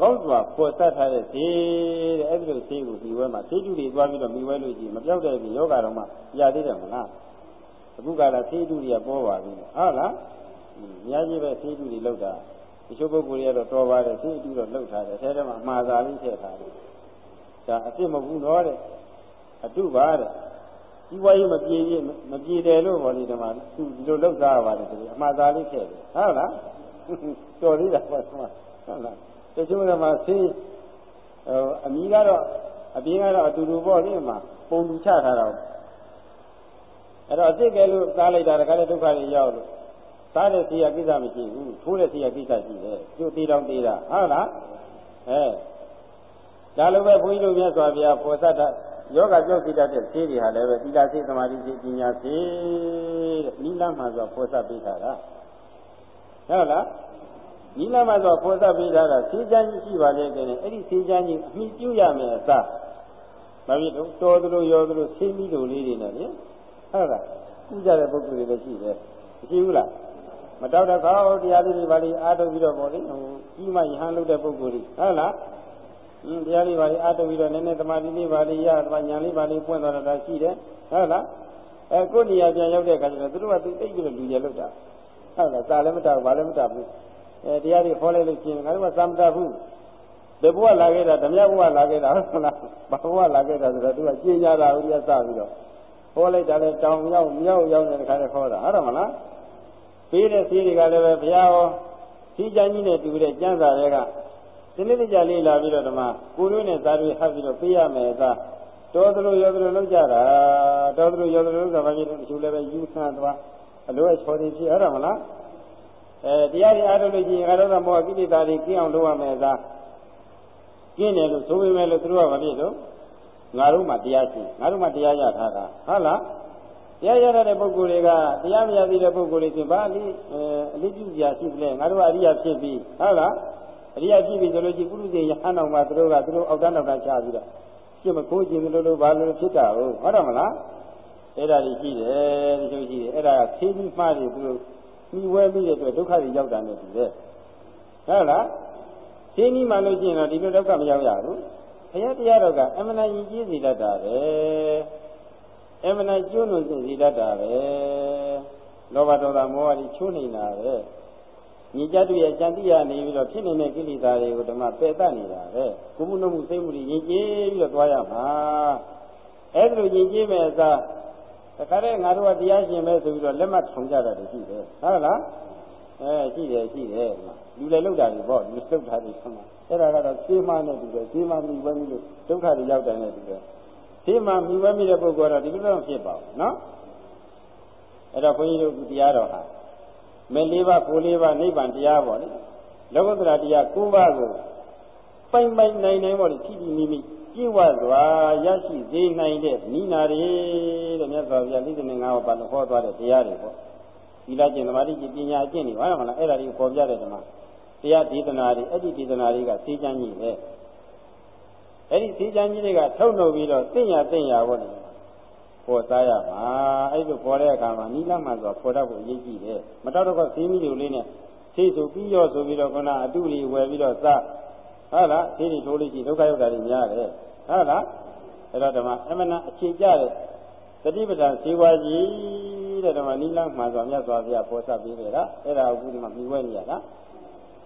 ကောင်းစွာပေါ်ဆက်ထားတဲ့ဈေးတဲ့အဲ့ဒီလိုဈေးကိုဒီဝဲမှာဈေးကျူတွေသွားပြီးတော့မိဝဲလို့ရှိရင်မပြောက်တဲ့ဒီယောဂတော့မှရသေးတယ်မလားအခုကလာဈေးကျူတွေကပေါ်ပါပြီဟုတ်လားအများကြီးပဲဈေးကျူတွေလောက်တာ တချို့ပုဂ္ဂိုလ်တွေကတော့တော်ပါတယ်ဈေးကျူတော့လောက်ထားတယ်အဲထဲမှာမှားစာလေးထည့်ထားတယ်ဒါအစ်စ်မဟုတ်ဘူးတော့တဲ့အတုပါတဲ့ဒီဝါရေးမပြေပြေမပြေတယ်လို့ဟောဒီမှာသူဒီလိုလောက်သားပါတယ်ဒီအမှားစာလေးထည့်တယ်ဟုတ်လားတော်သေးတာပေါ့ဟုတ်လားတချို့ကမှဆေးဟိုအမီးကတော့အပြင်းကတော့အတူတူပေါ့လေမှာပုံတူချထားတာအဲ့တော့အစ်စ်ကဲလို့သားလိုက်တာတခါလေဒုက္ခတွေရောက်လို့ သားတဲ့စီရကိစ္စမရှိဘူးထိုးတဲ့စီရကိစ္စရှိတယ်ကျိုးသေးတော့သေးတာဟုတ်လားအဲဒါလိုပဲဘုန်းကြီးတို့မြတ်စွာဘုရားပေါ်သတ္တယောဂကြောက်စိတတ်တဲ့ဈေးတွေဟာလည်းပဲသီလစိသမာဓိစိပညာစိတဲ့နိလမ်းမှာဆိုပေါ်သပေးထားတာဟုတ်လားနိလမ်းမှာဆိုပေါ်သပေးထားတာဈေးချမ်းကြီးရှိပါလေတဲ့အဲ့ဒီဈေးချမ်းကြီးအမိပြုရမယ်အစားဘာဖြစ်လို့တော်သလိုရောသလိုဆေးမိလိုလေးတွေနဲ့လေဟုတ်လားကုကြတဲ့ပုဂ္ဂိုလ်တွေလည်းရှိတယ်မရှိဘူးလား မတောက်တဲ့ခေါတရားလေးတွေပါလိအားထုတ်ပြီးတော့ပေါ့လေဟိုကြီးမှယဟန်လုပ်တဲ့ပုဂ္ဂိုလ်တွေဟုတ်လားအင်းတရားလေးပါလိအားထုတ်ပြီးတော့နည်းနည်းသမာဓိလေးပါလိရသမာညာလေးပါလိပွင့်သွားတာရှိတယ်ဟုတ်လားအဲကိုယ်နေရာပြန်ရောက်တဲ့အခါကျတော့သူတို့ကသူသိပြီးတော့လူရလုပ်တာဟုတ်လားစာလည်းမတောက်ဘာလည်းမတောက်ဘူးအဲတရားတွေခေါ်လိုက်လို့ရှိရင်ငါတို့ကသာမတတ်ဘူးတဘုရားလာခဲ့တာဓမြဘုရားလာခဲ့တာဟုတ်လားဘာဘုရားလာခဲ့တာဆိုတော့သူကကျင်းကြတာဦးရစပြီးတော့ခေါ်လိုက်တာလဲတောင်ရောက်မြောက်ရောက်တဲ့ခါကျခေါ်တာဟုတ်တယ်မလား ပေးတဲ့စီးတွေကလည်းပဲဘုရားဟောစီးချမ်းကြီးနဲ့တူတဲ့ကျမ်းစာတွေကဒီနေ့ကြလေးလာပြီးတော့ဓမ္မကိုရွေးနဲ့ဇာတွေဟပ်ပြီးတော့ပေးရမယ်သာတော်သလိုရောသလိုလုပ်ကြတာတော်သလိုရောသလိုလုပ်တာဘာဖြစ်လို့တချို့လည်းပဲယူဆသွားအလိုအချော်တွေဖြစ်ရတာမလားအဲတရားတွေအားထုတ်လို့ရှိရင်ငါတို့ကမောကိလေသာတွေကင်းအောင်လုပ်ရမယ်သာကျင်းတယ်လို့ဆိုပေမဲ့လို့သူတို့ကမဖြစ်လို့ငါတို့မှတရားရှိငါတို့မှတရားရထားတာဟုတ်လား တရားရတဲ့ပုဂ္ဂိုလ်တွေကတရားမရသေးတဲ့ပုဂ္ဂိုလ်တွေဆိုဘာလိအလေးပြုစရာရှိတယ်ငါတို့ကအရိယာဖြစ်ပြီဟုတ်လားအရိယာဖြစ်ပြီဆိုလို့ရှိရင်ပုရုဇေယဟန်တော်မှာသူတို့ကသူတို့အောက်တန်းနောက်တန်းချပြီးတော့ပြမခိုးခြင်းလို့လို့ဘာလို့ဖြစ်တာဟုတ်ဟုတ်တယ်မလားအဲ့ဒါကြီးရှိတယ်ဒီလိုရှိတယ်အဲ့ဒါကသိပြီးမှားတယ်သူတို့ပြီးဝဲပြီးတဲ့အတွက်ဒုက္ခတွေရောက်တာနဲ့တူတယ်ဟုတ်လားသိပြီးမှလို့ရှိရင်တော့ဒီလိုဒုက္ခမရောက်ရဘူးဘုရားတရားတော်ကအမှန်တန်ရင်ကြီးစေတတ်တာပဲ အမှန်တန်ကျွလွန်စေတတ်တာပဲလောဘဒေါသမောဟတွေချိုးနေတာပဲညီကြတူရဲ့စံတိရနေပြီးတော့ဖြစ်နေတဲ့ကိလေသာတွေကိုဓမ္မပယ်တတ်နေတာပဲကိုမှုနှုတ်မှုစိတ်မှုတွေယဉ်ကျေးပြီးတော့သွားရမှာအဲ့ဒါလိုယဉ်ကျေးမဲ့အစားတခါတည်းငါတို့ကတရားရှင်ပဲဆိုပြီးတော့လက်မှတ်ထုံကြတာတွေရှိတယ်ဟုတ်လားအဲရှိတယ်ရှိတယ်လူလည်းလောက်တာတွေပေါ့လူစုပ်တာတွေဆမ်းအဲ့ဒါကတော့စေမနဲ့တူတယ်စေမမိဝဲမိလို့ဒုက္ခတွေရောက်တယ်နဲ့တူတယ် စေမမိဝဲမိတဲ့ပုဂ္ဂိုလ်ကတော့ဒီလိုတော့ဖြစ်ပါဘူးနော်အဲ့တော့ဘုန်းကြီးတို့တရားတော်ဟာမဲလေးပါးကိုလေးပါးနိဗ္ဗာန်တရားပေါ့လေလောကုတ္တရာတရား၉ပါးကိုပိုင်ပိုင်နိုင်နိုင်ပေါ့လေဖြည်းဖြည်းမိမိကြည်ဝစွာရရှိစေနိုင်တဲ့နိနာတွေတဲ့မြတ်စွာဘုရား45ဟောပါလို့ဟောသွားတဲ့တရားတွေပေါ့သီလကျင့်သမာဓိကျင့်ပညာကျင့်နေပါလားမလားအဲ့ဒါတွေကိုပေါ်ပြတဲ့ဓမ္မတရားဒေသနာတွေအဲ့ဒီဒေသနာတွေကသိချမ်းကြီးပဲ အဲ့ဒီသိချမ်းကြီးတွေကထုတ်နှုတ်ပြီးတော့သိညာသိညာပေါ့လေပေါ်သားရမှာအဲ့လိုပေါ်တဲ့အခါမှာနိလမှန်ဆိုပေါ်တတ်ဖို့အရေးကြီးတယ်မတော်တော့ကစီးမိလိုလေးနဲ့သိဆိုပြီးရောဆိုပြီးတော့ခုနအတုတွေဝယ်ပြီးတော့စဟုတ်လားသိတွေထိုးလို့ရှိဒုက္ခရောက်တာတွေများတယ်ဟုတ်လားအဲ့တော့ဓမ္မအမှန်အခြေကြတဲ့တတိပဒံဇေဝကြီးတဲ့ဓမ္မနိလမှန်ဆိုမြတ်စွာဘုရားပေါ်ဆက်ပြီးကြတာအဲ့ဒါအခုဒီမှာပြီးဝဲနေရတာ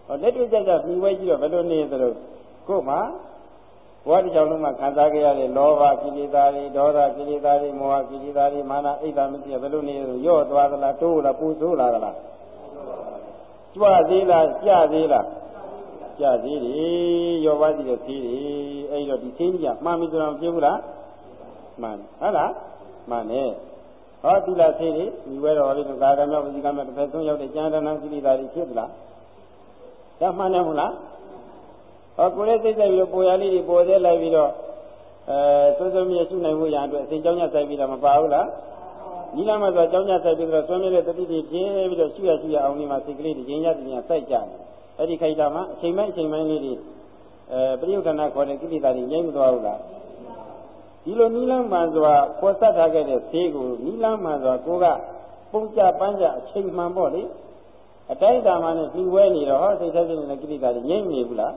ဟောလက်တွေ့ကြကြပြီးဝဲကြည့်တော့ဘယ်လိုနေသလဲကို့မှာ ဘဘဝတစ်ချောင်းလုံးမှာခံစားကြရတဲ့လောဘကိလေသာတွေဒေါသကိလေသာတွေမောဟကိလေသာတွေမာနအိတ်သာမရှိဘယ်လိုနေလို့ရော့သွားသလားတိုးလားပူဆိုးလာသလားကြွသေးလားကြသေးလားကြသေးတယ်ရောပါသေးတယ်သေးတယ်အဲ့တော့ဒီသေးကြီးကမှန်ပြီဆိုတော့မဖြစ်ဘူးလားမှန်ဟုတ်လားမှန်တယ်ဟောသီလသေးတယ်ဒီဝဲတော်လေးကကာကမြောက်ဝစီကမြောက်တစ်ဖက်ဆုံးရောက်တဲ့ကျမ်းဒနာကိလေသာတွေဖြစ်သလားဒါမှန်တယ်မဟုတ်လား ဟောကိုယ်လေးစိတ်ဆိုင်ပြီးတော့ပေါ်ရလေးတွေပေါ်သေးလိုက်ပြီးတော့အဲစိုးစိုးမြဲရှုနိုင်ဖို့ရအတွက်အစိတ်ကြောင်းညဆိုင်ပြီးတော့မပါဘူးလားဒီလမ်းမှာဆိုကြောင်းညဆိုင်ပြီးတော့ဆွမ်းမြဲတဲ့တတိတိပြင်းပြီးတော့ရှုရရှုရအောင်ဒီမှာစိတ်ကလေးတွေရင်းရတင်ရစိုက်ကြတယ်အဲ့ဒီခိုက်တာမှာအချိန်ပိုင်းအချိန်ပိုင်းလေးတွေအဲပရိယုဒနာခေါ်တဲ့ကိလေသာတွေငြိမ့်မသွားဘူးလားဒီလိုနိလန်းမှန်စွာပေါ်ဆက်ထားခဲ့တဲ့သေးကိုနိလန်းမှန်စွာကိုကပုံကြပန်းကြအချိန်မှန်ပေါ့လေအတိုင်းတာမှနဲ့ပြီးဝဲနေတော့ဟောစိတ်ဆက်နေတဲ့ကိလေသာတွေငြိမ့်နေဘူးလား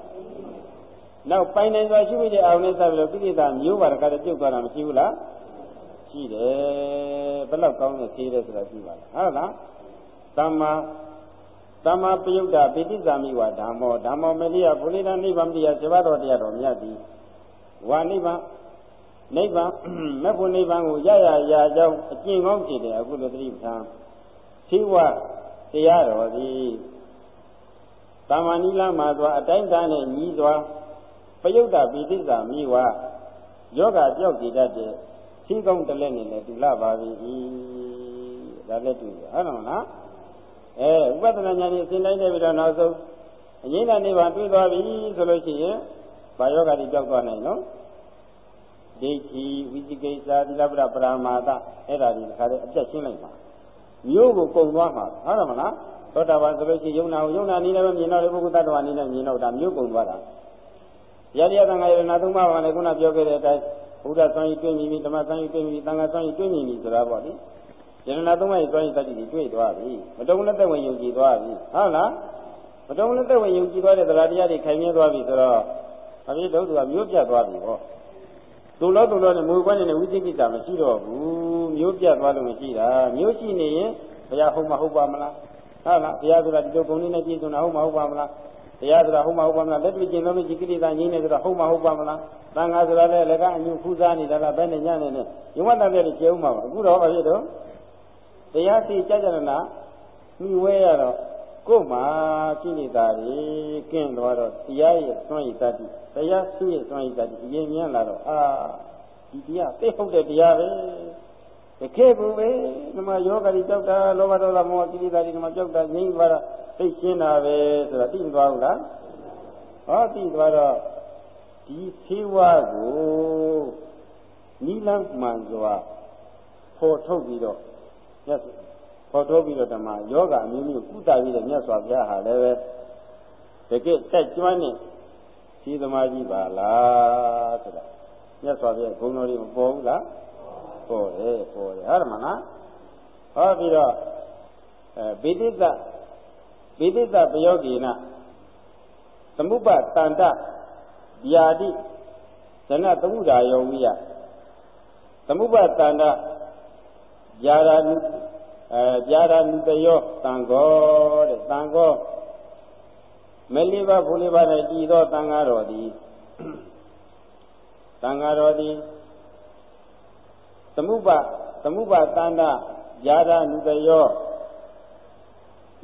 နောက်ပိုင်နိုင်စွာရှိမိတဲ့အာရုံနဲ့စပ်ပြီးတော့ကိလေသာမျိုးပါတခါတည်းပြုတ်သွားတာမရှိဘူးလားရှိတယ်ဘယ်လောက်ကောင်းတဲ့သေးတယ်ဆိုတာရှိပါလားဟုတ်လားသမ္မာသမ္မာပယုတ်တာပိဋိဇာမိဝဓမ္မောဓမ္မောမလိယဘုလိတနိဗ္ဗာန်တရားစေဘတော်တရားတော်မြတ်သည်ဝါနိဗ္ဗာန်နိဗ္ဗာန်မက်ဖို့နိဗ္ဗာန်ကိုရရရာကြောင်းအကျင့်ကောင်းဖြစ်တယ်အခုလိုသတိပဋ္ဌာန်သီဝတရားတော်သည်တာမဏိလမှာသွားအတိုင်းသားနဲ့ညီးသွား ပယုတ်တာပိဋိဇာမိဝယောဂပြောက်တည်တတ်တဲ့သီကောင်းတလက်နဲ့လည်းတူလာပါပြီဒါလည်းတူတယ်ဟုတ်တယ်မလားအဲဥပဒနာဉာဏ်ကြီးအစဉ်တိုင်းနေပြီးတော့နောက်ဆုံးအငိမ့်တဲ့နိဗ္ဗာန်တွေ့သွားပြီဆိုလို့ရှိရင်ဘာယောဂတိပြောက်သွားနိုင်နော်ဒိဋ္ဌိဝိသိကိစ္စသီလပဒပရမာသအဲ့ဒါဒီခါတည်းအပြတ်ရှင်းလိုက်ပါမျိုးကိုကုံသွားမှာဟုတ်တယ်မလားသောတာပန်ဆိုလို့ရှိရင်ယုံနာကိုယုံနာနည်းနဲ့ပဲမြင်တော့လေပုဂ္ဂိုလ်တ attva နည်းနဲ့မြင်တော့ဒါမျိုးကုံသွားတာ ရတရားသံဃာယရဏသုံးပါးပါလည်းခုနပြောခဲ့တဲ့အတိုင်းဘုရားဆွမ်းရည်တွေ့မြင်ပြီဓမ္မဆွမ်းရည်တွေ့မြင်ပြီသံဃာဆွမ်းရည်တွေ့မြင်ပြီဆိုတာပေါ့လေယရဏသုံးပါးရဲ့ဆွမ်းရည်တတ္တိတွေတွေ့သွားပြီမတုံလက်သက်ဝင်ယုံကြည်သွားပြီဟုတ်လားမတုံလက်သက်ဝင်ယုံကြည်သွားတဲ့တရားတရားတွေခိုင်မြဲသွားပြီဆိုတော့အပြည့်တော့သူကမျိုးပြတ်သွားပြီဟောသူလို့သူလို့နဲ့မူကွန်းနဲ့ဝိသိကိစ္စမရှိတော့ဘူးမျိုးပြတ်သွားလို့မရှိတာမျိုးရှိနေရင်ဘုရားဟုတ်မဟုတ်ပါမလားဟုတ်လားဘုရားဆိုတာဒီလိုဂုဏ်နဲ့ပြည့်စုံတာဟုတ်မဟုတ်ပါမလား တရားဆိုတာဟုတ်မဟုတ်ပါမလားလက်တွေ့ကျင့်လို့ရှိကိလေသာငြိမ်းနေဆိုတာဟုတ်မဟုတ်ပါမလားသံဃာဆိုတာလည်းလက်ကအညူဖူးစားနေတာကဘယ်နဲ့ညနေနဲ့ယုံမတတ်တဲ့ကျေဦးမှာပါအခုတော့ဘာဖြစ်တော့တရားသိကြကြနာမိဝဲရတော့ကိုယ်မှာကိလေသာတွေကင်းသွားတော့တရားရဲ့သွမ်းရည်တတ်တိတရားရှိရဲ့သွမ်းရည်တတ်တိအရင်မြင်လာတော့အာဒီတရားသိဟုတ်တဲ့တရားပဲ တကယ်ဘူးပဲဒီမှာယောဂတွေကြောက်တာလောဘဒေါသမောဟကိလေသာတွေဒီမှာကြောက်တာငြိမ့်သွားတာသိရှင်းတာပဲဆိုတာသိမသွားဘူးလားဟောသိသွားတော့ဒီသေဝကိုနိလန်းမှန်စွာပေါ်ထုတ်ပြီးတော့မြတ်ပေါ်ထုတ်ပြီးတော့ဓမ္မယောဂအမျိုးမျိုးကုသပြီးတော့မြတ်စွာဘုရားဟာလည်းပဲတကယ်တက်ကျွမ်းနေရှိသမားကြီးပါလားဆိုတာမြတ်စွာဘုရားဂုဏ်တော်တွေမပေါ်ဘူးလား ပေါ်တယ်ပေါ်တယ်ဟုတ်တယ်မလားဟောပြီးတော့အဲဗိတိတဗိတိတပယောဂိနသမုပ္ပတန္တဗျာတိဇနသမုဒ္ဒါယောဝိယသမုပ္ပတန္တဗျာရာနုအဲဗျာရာနုတယောတံဃောတဲ့တံဃောမလေးပါးဘုလေးပါးနဲ့ကြည်သောတန်ဃာတော်သည်တန်ဃာတော်သည် သမုပ္ပသမုပ္ပတန္တယာဒနုတယော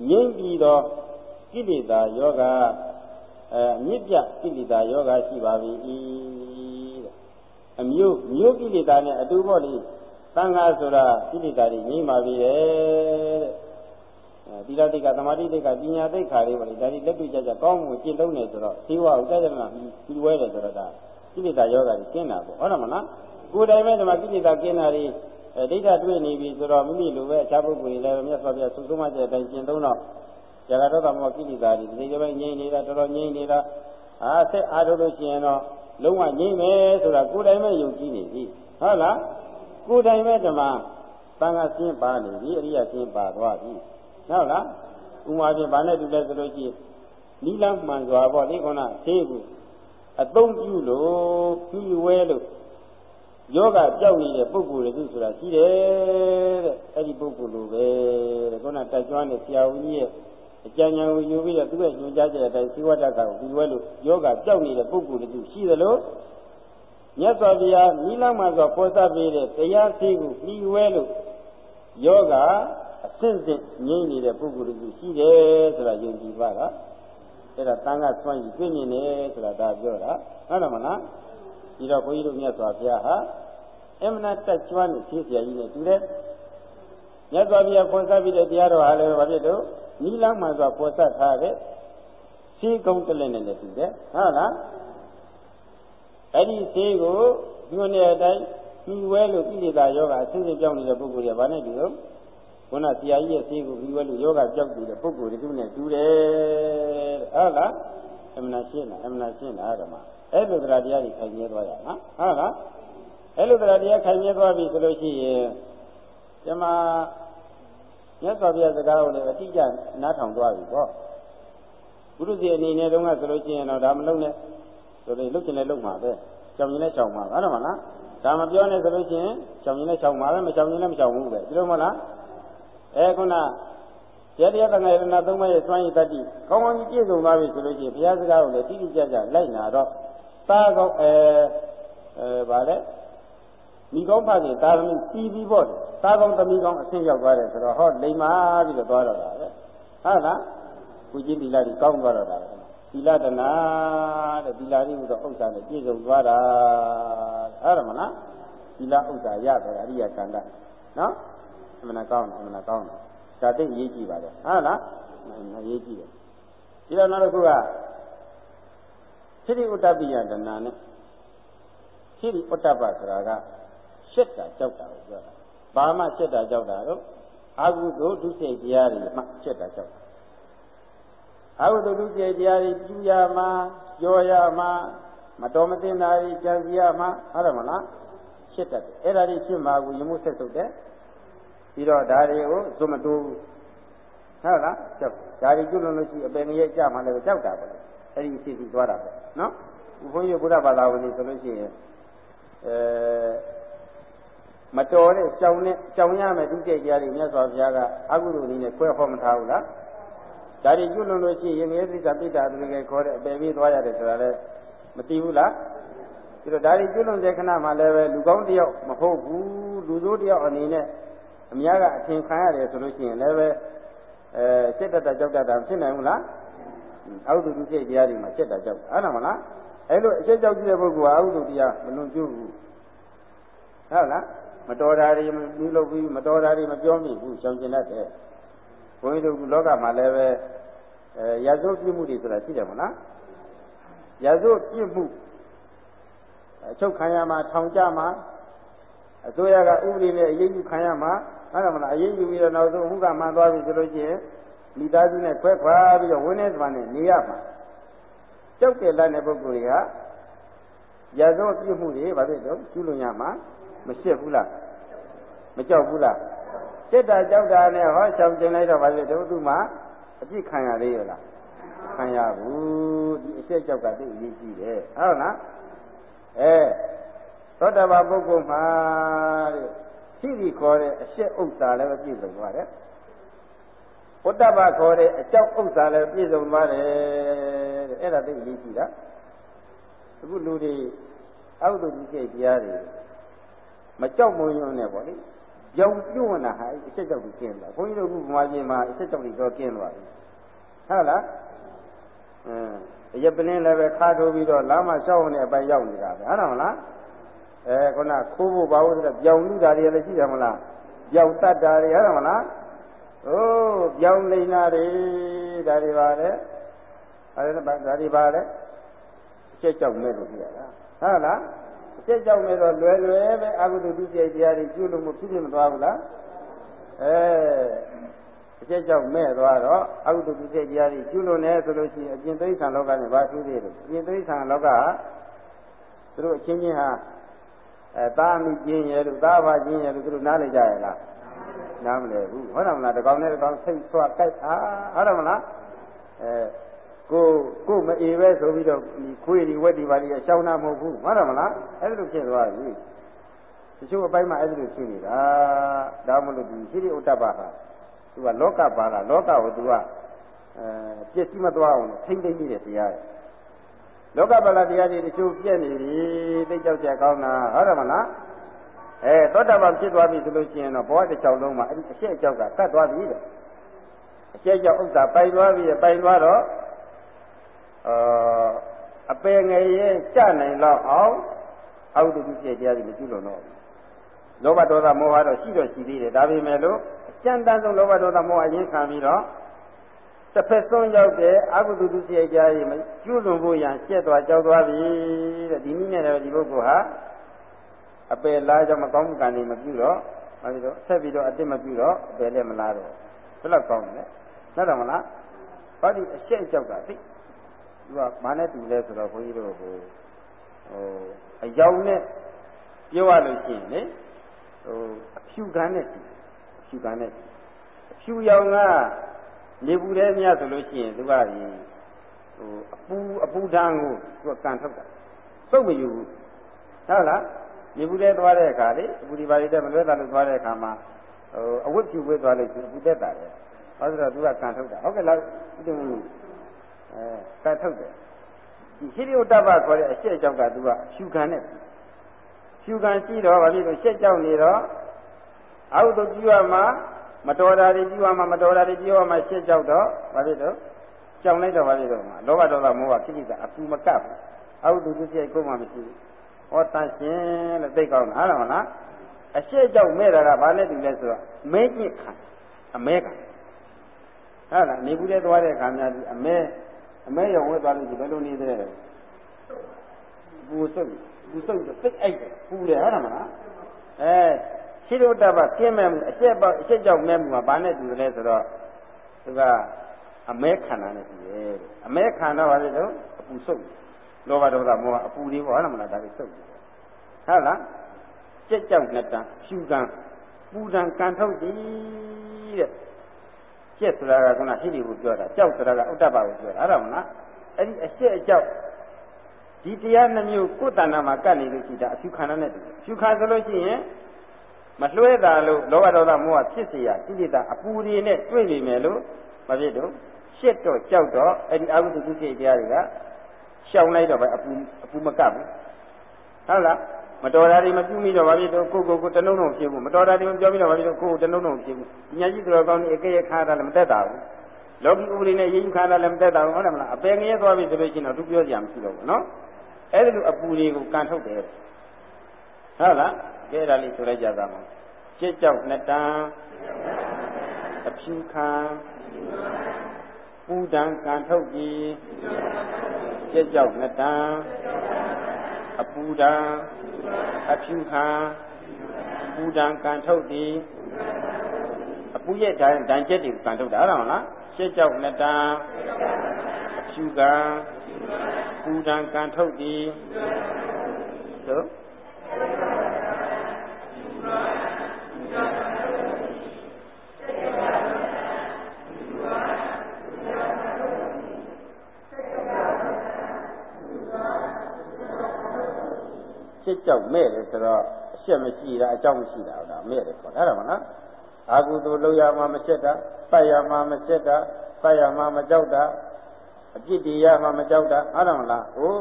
ငြိမ့်ပြီးသောကိလေသာယောဂအဲအမြင့်ပြကိလေသာယောဂရှိပါပြီတဲ့အမျိုးမျိုးကိလေသာနဲ့အတူပေါ့လေသံဃာဆိုတာကိလေသာတွေငြိမ့်ပါပြီတဲ့သီလတိတ်ကသမာဓိတိတ်ကပညာတိတ်ခါလေးပေါ့လေဒါဒီလက်တွေ့ကြကြကောင်းမှုကျင့်သုံးနေဆိုတော့သေဝဥဒ္ဒရဏပြီးဝဲတယ်ဆိုတော့ဒါကိလေသာယောဂတွေကျင်းတာပေါ့ဟုတ်တယ်မလား ကိုယ်တိုင်ပဲဒီမှာကိလေသာကျင်းတာတွေဒိဋ္ဌတွေ့နေပြီဆိုတော့မိမိလိုပဲအခြားပုဂ္ဂိုလ်တွေလည်းမြတ်စွာဘုရားဆုဆုံးမတဲ့အတိုင်းကျင့်သုံးတော့ဇာတ်တော်တော်ကိလေသာတွေဒီလိုပဲငြိမ့်နေတာတော်တော်ငြိမ့်နေတာအာဆက်အားထုတ်လို့ရှိရင်တော့လုံးဝငြိမ့်မယ်ဆိုတာကိုယ်တိုင်ပဲယုံကြည်နေပြီဟုတ်လားကိုယ်တိုင်ပဲဓမ္မသံဃာရှင်းပါနေပြီအရိယာရှင်းပါသွားပြီဟုတ်လားဥမာဖြင့်ဗာနဲ့တူလဲဆိုလို့ရှိရင်နီလမှန်စွာပေါ့ဒီကုနာသေးဘူးအသုံးပြုလို့ပြီးဝဲလို့ ယောဂကြောက်နေတဲ့ပုဂ္ဂိုလ်တွေဆိုတာရှိတယ်တဲ့အဲ့ဒီပုဂ္ဂိုလ်လိုပဲတဲ့ခုနတက်ကြွတဲ့ဆရာဝန်ကြီးရဲ့အကြံဉာဏ်ကိုယူပြီးတော့သူ့ရဲ့ညွှန်ကြားချက်အတိုင်းသီဝတ္တကကိုပြီးဝဲလို့ယောဂကြောက်နေတဲ့ပုဂ္ဂိုလ်တွေရှိသလိုမြတ်စွာဘုရားနိလမ်းမှာဆိုပေါ်သပေးတဲ့တရားသေးကိုပြီးဝဲလို့ယောဂအဆင့်ဆင့်ငြိမ့်နေတဲ့ပုဂ္ဂိုလ်တွေရှိတယ်ဆိုတာယုံကြည်ပါလားအဲ့ဒါတန်ခါစွန့်ကြီးပြင်းနေတယ်ဆိုတာဒါပြောတာဟုတ်တယ်မလား ဒီတော့ဘုန်းကြီးတို့မြတ်စွာဘုရားဟာအမှန်တက်ကျွမ်းတဲ့ဖြည့်စရာကြီးနဲ့တူတယ်မြတ်စွာဘုရားပေါ်သပြီးတဲ့တရားတော်ဟာလည်းဘာဖြစ်တော့နိလမ်းမှာဆိုပေါ်သထားတဲ့စီကုံတလည်းနဲ့တူတယ်ဟုတ်လားအဲ့ဒီသေးကိုဒီနေ့အတိုင်းဒီဝဲလို့ပြည်နေတာယောဂအစဉ်စဉ်ကြောက်နေတဲ့ပုဂ္ဂိုလ်တွေကဘာနဲ့တူတော့ခုနဆရာကြီးရဲ့သေးကိုဒီဝဲလို့ယောဂကြောက်နေတဲ့ပုဂ္ဂိုလ်တွေနဲ့တူတယ်ဟုတ်လား အမှန်ရှင်းလားအမှန်ရှင်းလားဓမ္မအဲ့လိုတရားတရားတွေခိုင်မြဲသွားရနော်ဟုတ်လားအဲ့လိုတရားတရားခိုင်မြဲသွားပြီဆိုလို့ရှိရင်ဒီမှာမြတ်စွာဘုရားစကားကိုလည်းအတိအကျနားထောင်သွားပြီပေါ့ဘုရုစီအနေနဲ့တုန်းကဆိုလို့ရှိရင်တော့ဒါမလုံးနဲ့ဆိုတော့လုတ်ချင်လဲလုတ်မှာပဲကြောင်ရင်လည်းကြောင်မှာဟုတ်တယ်မလားဒါမပြောနဲ့ဆိုလို့ရှိရင်ကြောင်ရင်လည်းကြောင်မှာပဲမကြောင်ရင်လည်းမကြောင်ဘူးပဲဒီလိုမဟုတ်လားအဲခုန ရတရားတန်ခါရဏသုံးပါးရဲ့စွမ်းရည်တတ္တိကောင်းကောင်းကြီးပြည့်စုံသွားပြီဆိုလို့ရှိရင်ဘုရားစကားကိုလည်းတိတိကျကျလိုက်နာတော့သာကောင်းအဲအဲဗါလဲမိကောင်းဖခင်သာသမီပြီးပြီးပေါ့သာကောင်းသမီးကောင်းအဆင့်ရောက်သွားတယ်ဆိုတော့ဟောလိမ္မာပြီးတော့သွားတော့တာပဲဟုတ်လားကုချင်းတိလာကြီးကောင်းသွားတော့တာပဲသီလတနာတဲ့သီလရင်းဆိုဥစ္စာနဲ့ပြည့်စုံသွားတာအဲ့ဒါမလားသီလဥစ္စာရတော့အရိယကန္တနော်အမှန်ကောင်းတယ်အမှန်ကောင်းတယ် ဒါသိရေးကြည့်ပါလေဟုတ်လားရေးကြည့်တယ်ဒီတော့နောက်တစ်ခုကသတိဥတ္တပိယတနာနဲ့သတိဥတ္တပဆိုတာကရှက်တာကြောက်တာကိုပြောတာဘာမှရှက်တာကြောက်တာတော့အာဟုသောဒုစိတ်တရားတွေမှရှက်တာကြောက်တာအာဟုသောဒုစိတ်တရားတွေပြုရမှာကြောရမှာမတော်မသင့်တာတွေကြံစီရမှာဟုတ်တယ်မလားရှက်တတ်တယ်အဲ့ဒါတွေရှင်းမှာကိုရမှုဆက်ဆုပ်တယ် ပြီးတော့ဒါတွေကိုဇွတ်မတိုးဘူးဟုတ်လားကြောက်ဒါတွေကျွလွန်လို့ရှိအပင်ငယ်ကြမှလည်းကြောက်တာပဲအဲ့ဒီစီစီသွားတာပဲနော်ဘုန်းကြီးဘုရားဘာသာဝင်ဆိုလို့ရှိရင်အဲမတော်တဲ့ကြောင်နဲ့ကြောင်ရမယ်သူကြိတ်ကြားတွေမြတ်စွာဘုရားကအကုသိုလ်နည်းနဲ့ခွဲဟောမထားဘူးလားဒါတွေကျွလွန်လို့ရှိရင်ငယ်သိတာပိဋကသူငယ်ခေါ်တဲ့အပယ်ပြေးသွားရတယ်ဆိုတာလည်းမသိဘူးလားဒီတော့ဒါတွေကျွလွန်တဲ့ခဏမှလည်းပဲလူကောင်းတယောက်မဟုတ်ဘူးလူဆိုးတယောက်အနေနဲ့ အများကအထင်ခံရတယ်ဆိုလို့ရှိရင်လည်းပဲအဲစိတ်တတကြောက်တတ်တာဖြစ်နိုင်ဘူးလားအဟုတုတုစိတ်တရားတွေမှာစိတ်တကြောက်အဲ့ဒါမလားအဲ့လိုအစိတ်ကြောက်ကြည့်တဲ့ပုဂ္ဂိုလ်ကအဟုတုတရားမလွန်ကျူးဘူးဟုတ်လားမတော်တာတွေမပြုလုပ်ပြီးမတော်တာတွေမပြောမိဘူးရှောင်ကျင်တတ်တယ်ဘုန်းကြီးတို့လောကမှာလည်းပဲအဲရာဇဝတ်ပြမှုတွေဆိုတာရှိတယ်မလားရာဇဝတ်ပြမှုအချုပ်ခံရမှာထောင်ကြမှာအစိုးရကဥပဒေနဲ့အရေးယူခံရမှာ ဟုတ်တယ်မလားအရေးယူပြီးတော့နောက်ဆုံးအမှုကမှန်သွားပြီဆိုလို့ရှိရင်မိသားစုနဲ့ခွဲခွာပြီးတော့ဝင်းနေသမားနဲ့နေရမှာကြောက်တယ်လားတဲ့ပုဂ္ဂိုလ်တွေကရာဇဝပြစ်မှုတွေဘာဖြစ်တော့ကျူးလွန်ရမှာမရှက်ဘူးလားမကြောက်ဘူးလားစစ်တာကြောက်တာနဲ့ဟောရှောင်ကျင်လိုက်တော့ဘာဖြစ်တော့သူမှအပြစ်ခံရသေးရလားခံရဘူးဒီအချက်ကြောက်ကသိအရေးကြီးတယ်ဟုတ်လားအဲသောတာပန်ပုဂ္ဂိုလ်မှာတဲ့ ရှိပြီခေါ်တဲ့အရှက်ဥစ္စာလည်းပြည့်စုံသွားတယ်။ဝတ္တပခေါ်တဲ့အကြောက်ဥစ္စာလည်းပြည့်စုံသွားတယ်တဲ့အဲ့ဒါသိရေးကြည့်တာ။အခုလူတွေအောက်သူကြီးစိတ်တရားတွေမကြောက်မွညွန်းနဲ့ပေါ့လေ။ကြောင်ပြုတ်နေတာဟာအရှက်ကြောက်ကြီးကျင်းလာ။ဘုန်းကြီးတို့အခုဗမာပြည်မှာအရှက်ကြောက်ကြီးတော့ကျင်းသွားပြီ။ဟုတ်လား။အင်းရပလင်းလည်းပဲခါထိုးပြီးတော့လမ်းမှာရှောက်နေအပိုင်ရောက်နေတာပဲဟုတ်တယ်မလား။ အဲခုနခိုးဖို့ပါဘူးဆိုတော့ပြောင်လူတာတွေလည်းရှိတယ်မလားပြောင်တတ်တာတွေဟုတ်တယ်မလားဟိုးပြောင်လိန်တာတွေဒါတွေပါလေအဲဒါဒါတွေပါလေအချက်ကြောက်မဲ့လို့ပြရတာဟုတ်လားအချက်ကြောက်မဲ့တော့လွယ်လွယ်ပဲအကုသိုလ်ဒုစရိုက်တရားတွေကျွလို့မဖြစ်ဖြစ်မသွားဘူးလားအဲအချက်ကြောင့်မဲ့သွားတော့အကုသိုလ်ဒုစရိုက်တရားတွေကျွလို့နေဆိုလို့ရှိရင်အပြင်သိက္ခာလောကနဲ့ဘာထူးသေးလဲအပြင်သိက္ခာလောကကသူတို့အချင်းချင်းဟာ အဲသားမိကျင်းရလို့သားဖကျင်းရလို့သူတို့နားလေကြရလားနားမလဲဘူးဟုတ်တယ်မလားတကောင်နဲ့တကောင်ဆိတ်ဆွတ်ကြိုက်အာဟုတ်တယ်မလားအဲကိုကိုမအေပဲဆိုပြီးတော့ဒီခွေးဒီဝက်ဒီပါဒီအရှောင်းနာမဟုတ်ဘူးဟုတ်တယ်မလားအဲ့လိုဖြစ်သွားပြီတချို့အပိုင်းမှာအဲ့လိုဖြစ်နေတာဒါမှမဟုတ်ဒီရှိရိဥတ္တပဟာသူကလောကပါလားလောကကိုသူကအဲပြည့်စည်မသွားအောင်ထိမ့်သိမ့်နေတဲ့တရားရဲ့ လောကပလတရားတွေတချို့ပြည့်နေပြီသိကြောက်ကြကောင်းတာဟုတ်တယ်မလားအဲသောတာပန်ဖြစ်သွားပြီဆိုလို့ရှိရင်တော့ဘဝတစ်ချောင်းလုံးမှာအဲ့ဒီအရှက်အကြောက်ကကတ်သွားပြီတဲ့အရှက်ကြောက်ဥစ္စာပိုင်သွားပြီပိုင်သွားတော့အာအပယ်ငယ်ရဲ့ကြနိုင်တော့အောင်အောက်တုပြည့်တရားတွေမကျွလွန်တော့ဘူးလောဘဒေါသမောဟတော့ရှိတော့ရှိသေးတယ်ဒါပေမဲ့လို့အကျဉ်းတန်းဆုံးလောဘဒေါသမောဟအရင်ခံပြီးတော့ တစ်ဖက်ဆုံးရောက်တဲ့အကုသိုလ်သူစိတ်ကြားကြီးမကျွလွန်ဖို့ရန်ကျက်သွားကြောက်သွားပြီတဲ့ဒီနည်းနဲ့လည်းဒီပုဂ္ဂိုလ်ဟာအပယ်လားကြောင့်မကောင်းမှုကံတွေမပြုတော့ဘာဖြစ်လို့ဆက်ပြီးတော့အတိတ်မပြုတော့အပယ်လည်းမလားတော့ဘယ်လောက်ကောင်းလဲဟုတ်တယ်မလားဟောဒီအရှက်ကြောက်ကသိသူကဘာနဲ့တူလဲဆိုတော့ဘုန်းကြီးတို့ဟိုဟိုအယောင်နဲ့ပြောရလို့ရှိရင်လေဟိုအဖြူခံနဲ့တူအဖြူခံနဲ့အဖြူရောင်က နေပူတဲ့မြတ်ဆိုလို့ရှိရင်သူကဒီဟိုအပူအပူဓာန်ကိုသူကကန်ထုတ်တာစုပ်မယူဘူးဟုတ်လားနေပူတဲ့သွားတဲ့အခါလေအပူဒီပါရီတဲ့မလွဲတာလို့သွားတဲ့အခါမှာဟိုအဝတ်ဖြူဝဲသွားလို့ရှိရင်အပူတက်တာလေဘာလို့လဲသူကကန်ထုတ်တာဟုတ်ကဲ့လားဒီလိုအဲကန်ထုတ်တယ်ဒီဟိရိယတ္တပခေါ်တဲ့အရှက်ကြောက်ကသူကဖြူခံနဲ့ဖြူခံရှိတော့ဗာပြီလို့ရှက်ကြောက်နေတော့အာဟုတုကြည့်ရမှာ မတော်တာတွေပြုရမှာမတော်တာတွေပြုရမှာရှက်ကြောက်တော့ဘာဖြစ်တော့ကြောက်လိုက်တော့ဘာဖြစ်တော့လောဘဒေါသမောဟခိတိကအပူမကပ်ဘူးအာဟုတုသူစိတ်ကိုမှမရှိဘူးဟောတန်ရှင်လို့သိကောင်းတာဟုတ်လားမလားအရှက်ကြောက်မဲ့တာကဘာနဲ့တူလဲဆိုတော့မဲကျင့်ခံအမဲခံဟုတ်လားနေဘူးတဲ့သွားတဲ့ခါများဒီအမဲအမဲရောဝဲသွားလို့ဒီဘယ်လိုနေသေးလဲပူစုပ်ပူစုပ်စိတ်အိုက်ပူတယ်ဟုတ်လားမလားအဲ ရှိရုဒ္ဓဘကင်းမဲ့မှုအရှက်ပေါက်အရှက်ကြောက်မဲ့မှုမှာဘာနဲ့တူတယ်လဲဆိုတော့သူကအမဲခန္ဓာနဲ့တူတယ်အမဲခန္ဓာဘာလဲတော့အပူစုပ်လောဘဒေါသမောဟအပူတွေပေါ့ဟုတ်လားမလားဒါတွေစုပ်တယ်ဟုတ်လားကြက်ကြောက်နဲ့တန်ဖြူကံပူတံကံထုတ်သည်တဲ့ကြက်ဆိုတာကကဟိတိကိုပြောတာကြောက်ဆိုတာကဥဒ္ဒပကိုပြောတာဟုတ်လားမလားအဲ့ဒီအရှက်အကြောက်ဒီတရားနှမျိုးကိုယ်တဏ္ဍာမှာကပ်နေလို့ရှိတာအဖြူခန္ဓာနဲ့တူဖြူခါဆိုလို့ရှိရင် မလွှဲတာလို့လောဘဒေါသမောဟဖြစ်เสียကိလေသာအပူတွေနဲ့တွေ့နေမယ်လို့မဖြစ်တော့ရှက်တော့ကြောက်တော့အဲ့ဒီအကုသိုလ်ကုသိုလ်တရားတွေကရှောင်လိုက်တော့ပဲအပူအပူမကပ်ဘူးဟုတ်လားမတော်တာတွေမပြုမိတော့ဘာဖြစ်တော့ကိုကိုကိုတနှုံနှုံဖြစ်ဘူးမတော်တာတွေမပြောမိတော့ဘာဖြစ်တော့ကိုကိုတနှုံနှုံဖြစ်ဘူးညာကြီးတော်ကောင်းနေအကဲရခါတာလည်းမတက်တာဘူးလောကီဥပဒေနဲ့ရေးယူခါတာလည်းမတက်တာဘူးဟုတ်တယ်မလားအပယ်ငရဲသွားပြီဆိုလို့ရှိရင်တော့သူပြောကြရမရှိတော့ဘူးနော်အဲ့ဒီလိုအပူတွေကိုကန်ထုတ်တယ်ဟုတ်လား ကဲဒါလေးဆိုလိုက်ကြသားမှာရှစ်ကြောက်နှစ်တန်းအဖြူခံပူဒံကန်ထုတ်ပြီးရှစ်ကြောက်နှစ်တန်းအပူဒံအဖြူခံပူဒံကန်ထုတ်သည်အပူရဲ့ဒဏ်ဒဏ်ချက်တွေကန်ထုတ်တာဟုတ်လားရှစ်ကြောက်နှစ်တန်းအဖြူခံပူဒံကန်ထုတ်သည်သို့ စစ်ကြောက်မဲ့တယ်ဆိုတော့အရှက်မရှိတာအကြောင်းမရှိတာဟုတ်လားမဲ့တယ်ခေါ်တာဟုတ်မလားအာဟုသူလောက်ရမှာမချက်တာပတ်ရမှာမချက်တာပတ်ရမှာမကြောက်တာအပြစ်တရားမှာမကြောက်တာဟုတ်တယ်မလားဟို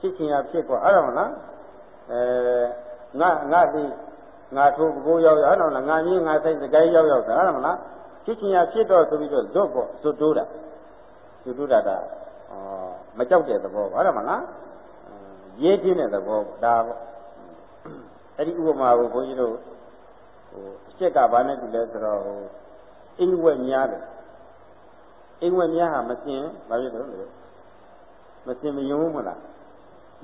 ဖြစ်ချင်ရဖြစ်ကွာဟုတ်တယ်မလားအဲငါငါဒီငါထိုးကိုရောက်ရဟုတ်တယ်မလားငါမြင်းငါဆိုင်စကိုင်းရောက်ရောက်တာဟုတ်တယ်မလားဖြစ်ချင်ရဖြစ်တော့ဆိုပြီးတော့ဇွတ်ပေါ့ဇွတ်တိုးတာဇွတ်တိုးတာဒါအော်မကြောက်တဲ့သဘောဟုတ်တယ်မလား ရေးခြင်းတဲ့သဘောဒါပေါ့အဲ့ဒီဥပမာကိုဘုန်းကြီးတို့ဟိုအချက်ကဘာနဲ့တူလဲဆိုတော့ဟိုအင်းဝက်များတယ်အင်းဝက်များဟာမစင်ဘာဖြစ်လို့လဲမစင်မယုံဘူးမလား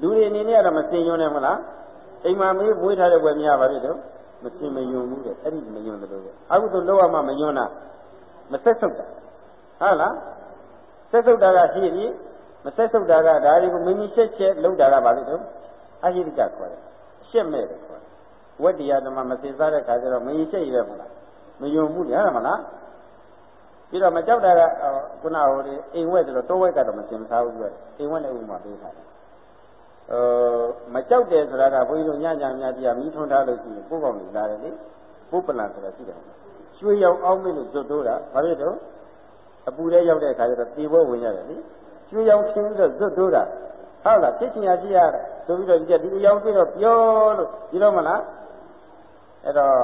လူတွေအနေနဲ့ကတော့မစင်ယုံနဲ့မလားအိမ်မှာမေးမွေးထားတဲ့ဝက်များဘာဖြစ်လို့မစင်မယုံဘူးတဲ့အဲ့ဒီမယုံတယ်လို့ပဲအခုဆိုလောကမှမယုံတာမဆက်ဆုပ်တာဟုတ်လားဆက်ဆုပ်တာကရှိပြီ မဆက်ဆုပ်တာကဒါတွေကိုမိမိချက်ချက်လုပ်တာကဘာလို့လဲအဟိရိကခေါ်တယ်ရှက်မဲ့တယ်ခေါ်တယ်ဝတ္တရားဓမ္မမစင်စားတဲ့ခါကျတော့မရင်ချက်ရပဲမလားမယုံဘူးလေဟုတ်မလားပြီးတော့မကြောက်တာကခုနဟိုဒီအိမ်ဝက်ဆိုတော့တိုးဝက်ကတော့မစင်စားဘူးပြောတယ်အိမ်ဝက်နဲ့ဥမာပေးထားတယ်ဟိုမကြောက်တယ်ဆိုတာကဘုန်းကြီးတို့ညညညတရားမိထွန်းထားလို့ရှိရင်ပို့ပေါင်နေလာတယ်လေပို့ပလန်ဆိုတာရှိတယ်ရွှေရောင်အောင်မင်းလို့ဇွတ်တိုးတာဘာဖြစ်တော့အပူထဲရောက်တဲ့အခါကျတော့တေဘွဲဝင်ရတယ်လေ ရွှေရောင်ချင်းပြီးတော့ဇွတ်တိုးတာဟုတ်လားဖြစ်ချင်ရဖြစ်ရတယ်ဆိုပြီးတော့ဒီဒီအယောင်ပြတော့ပြောလို့ဒီတော့မလားအဲ့တော့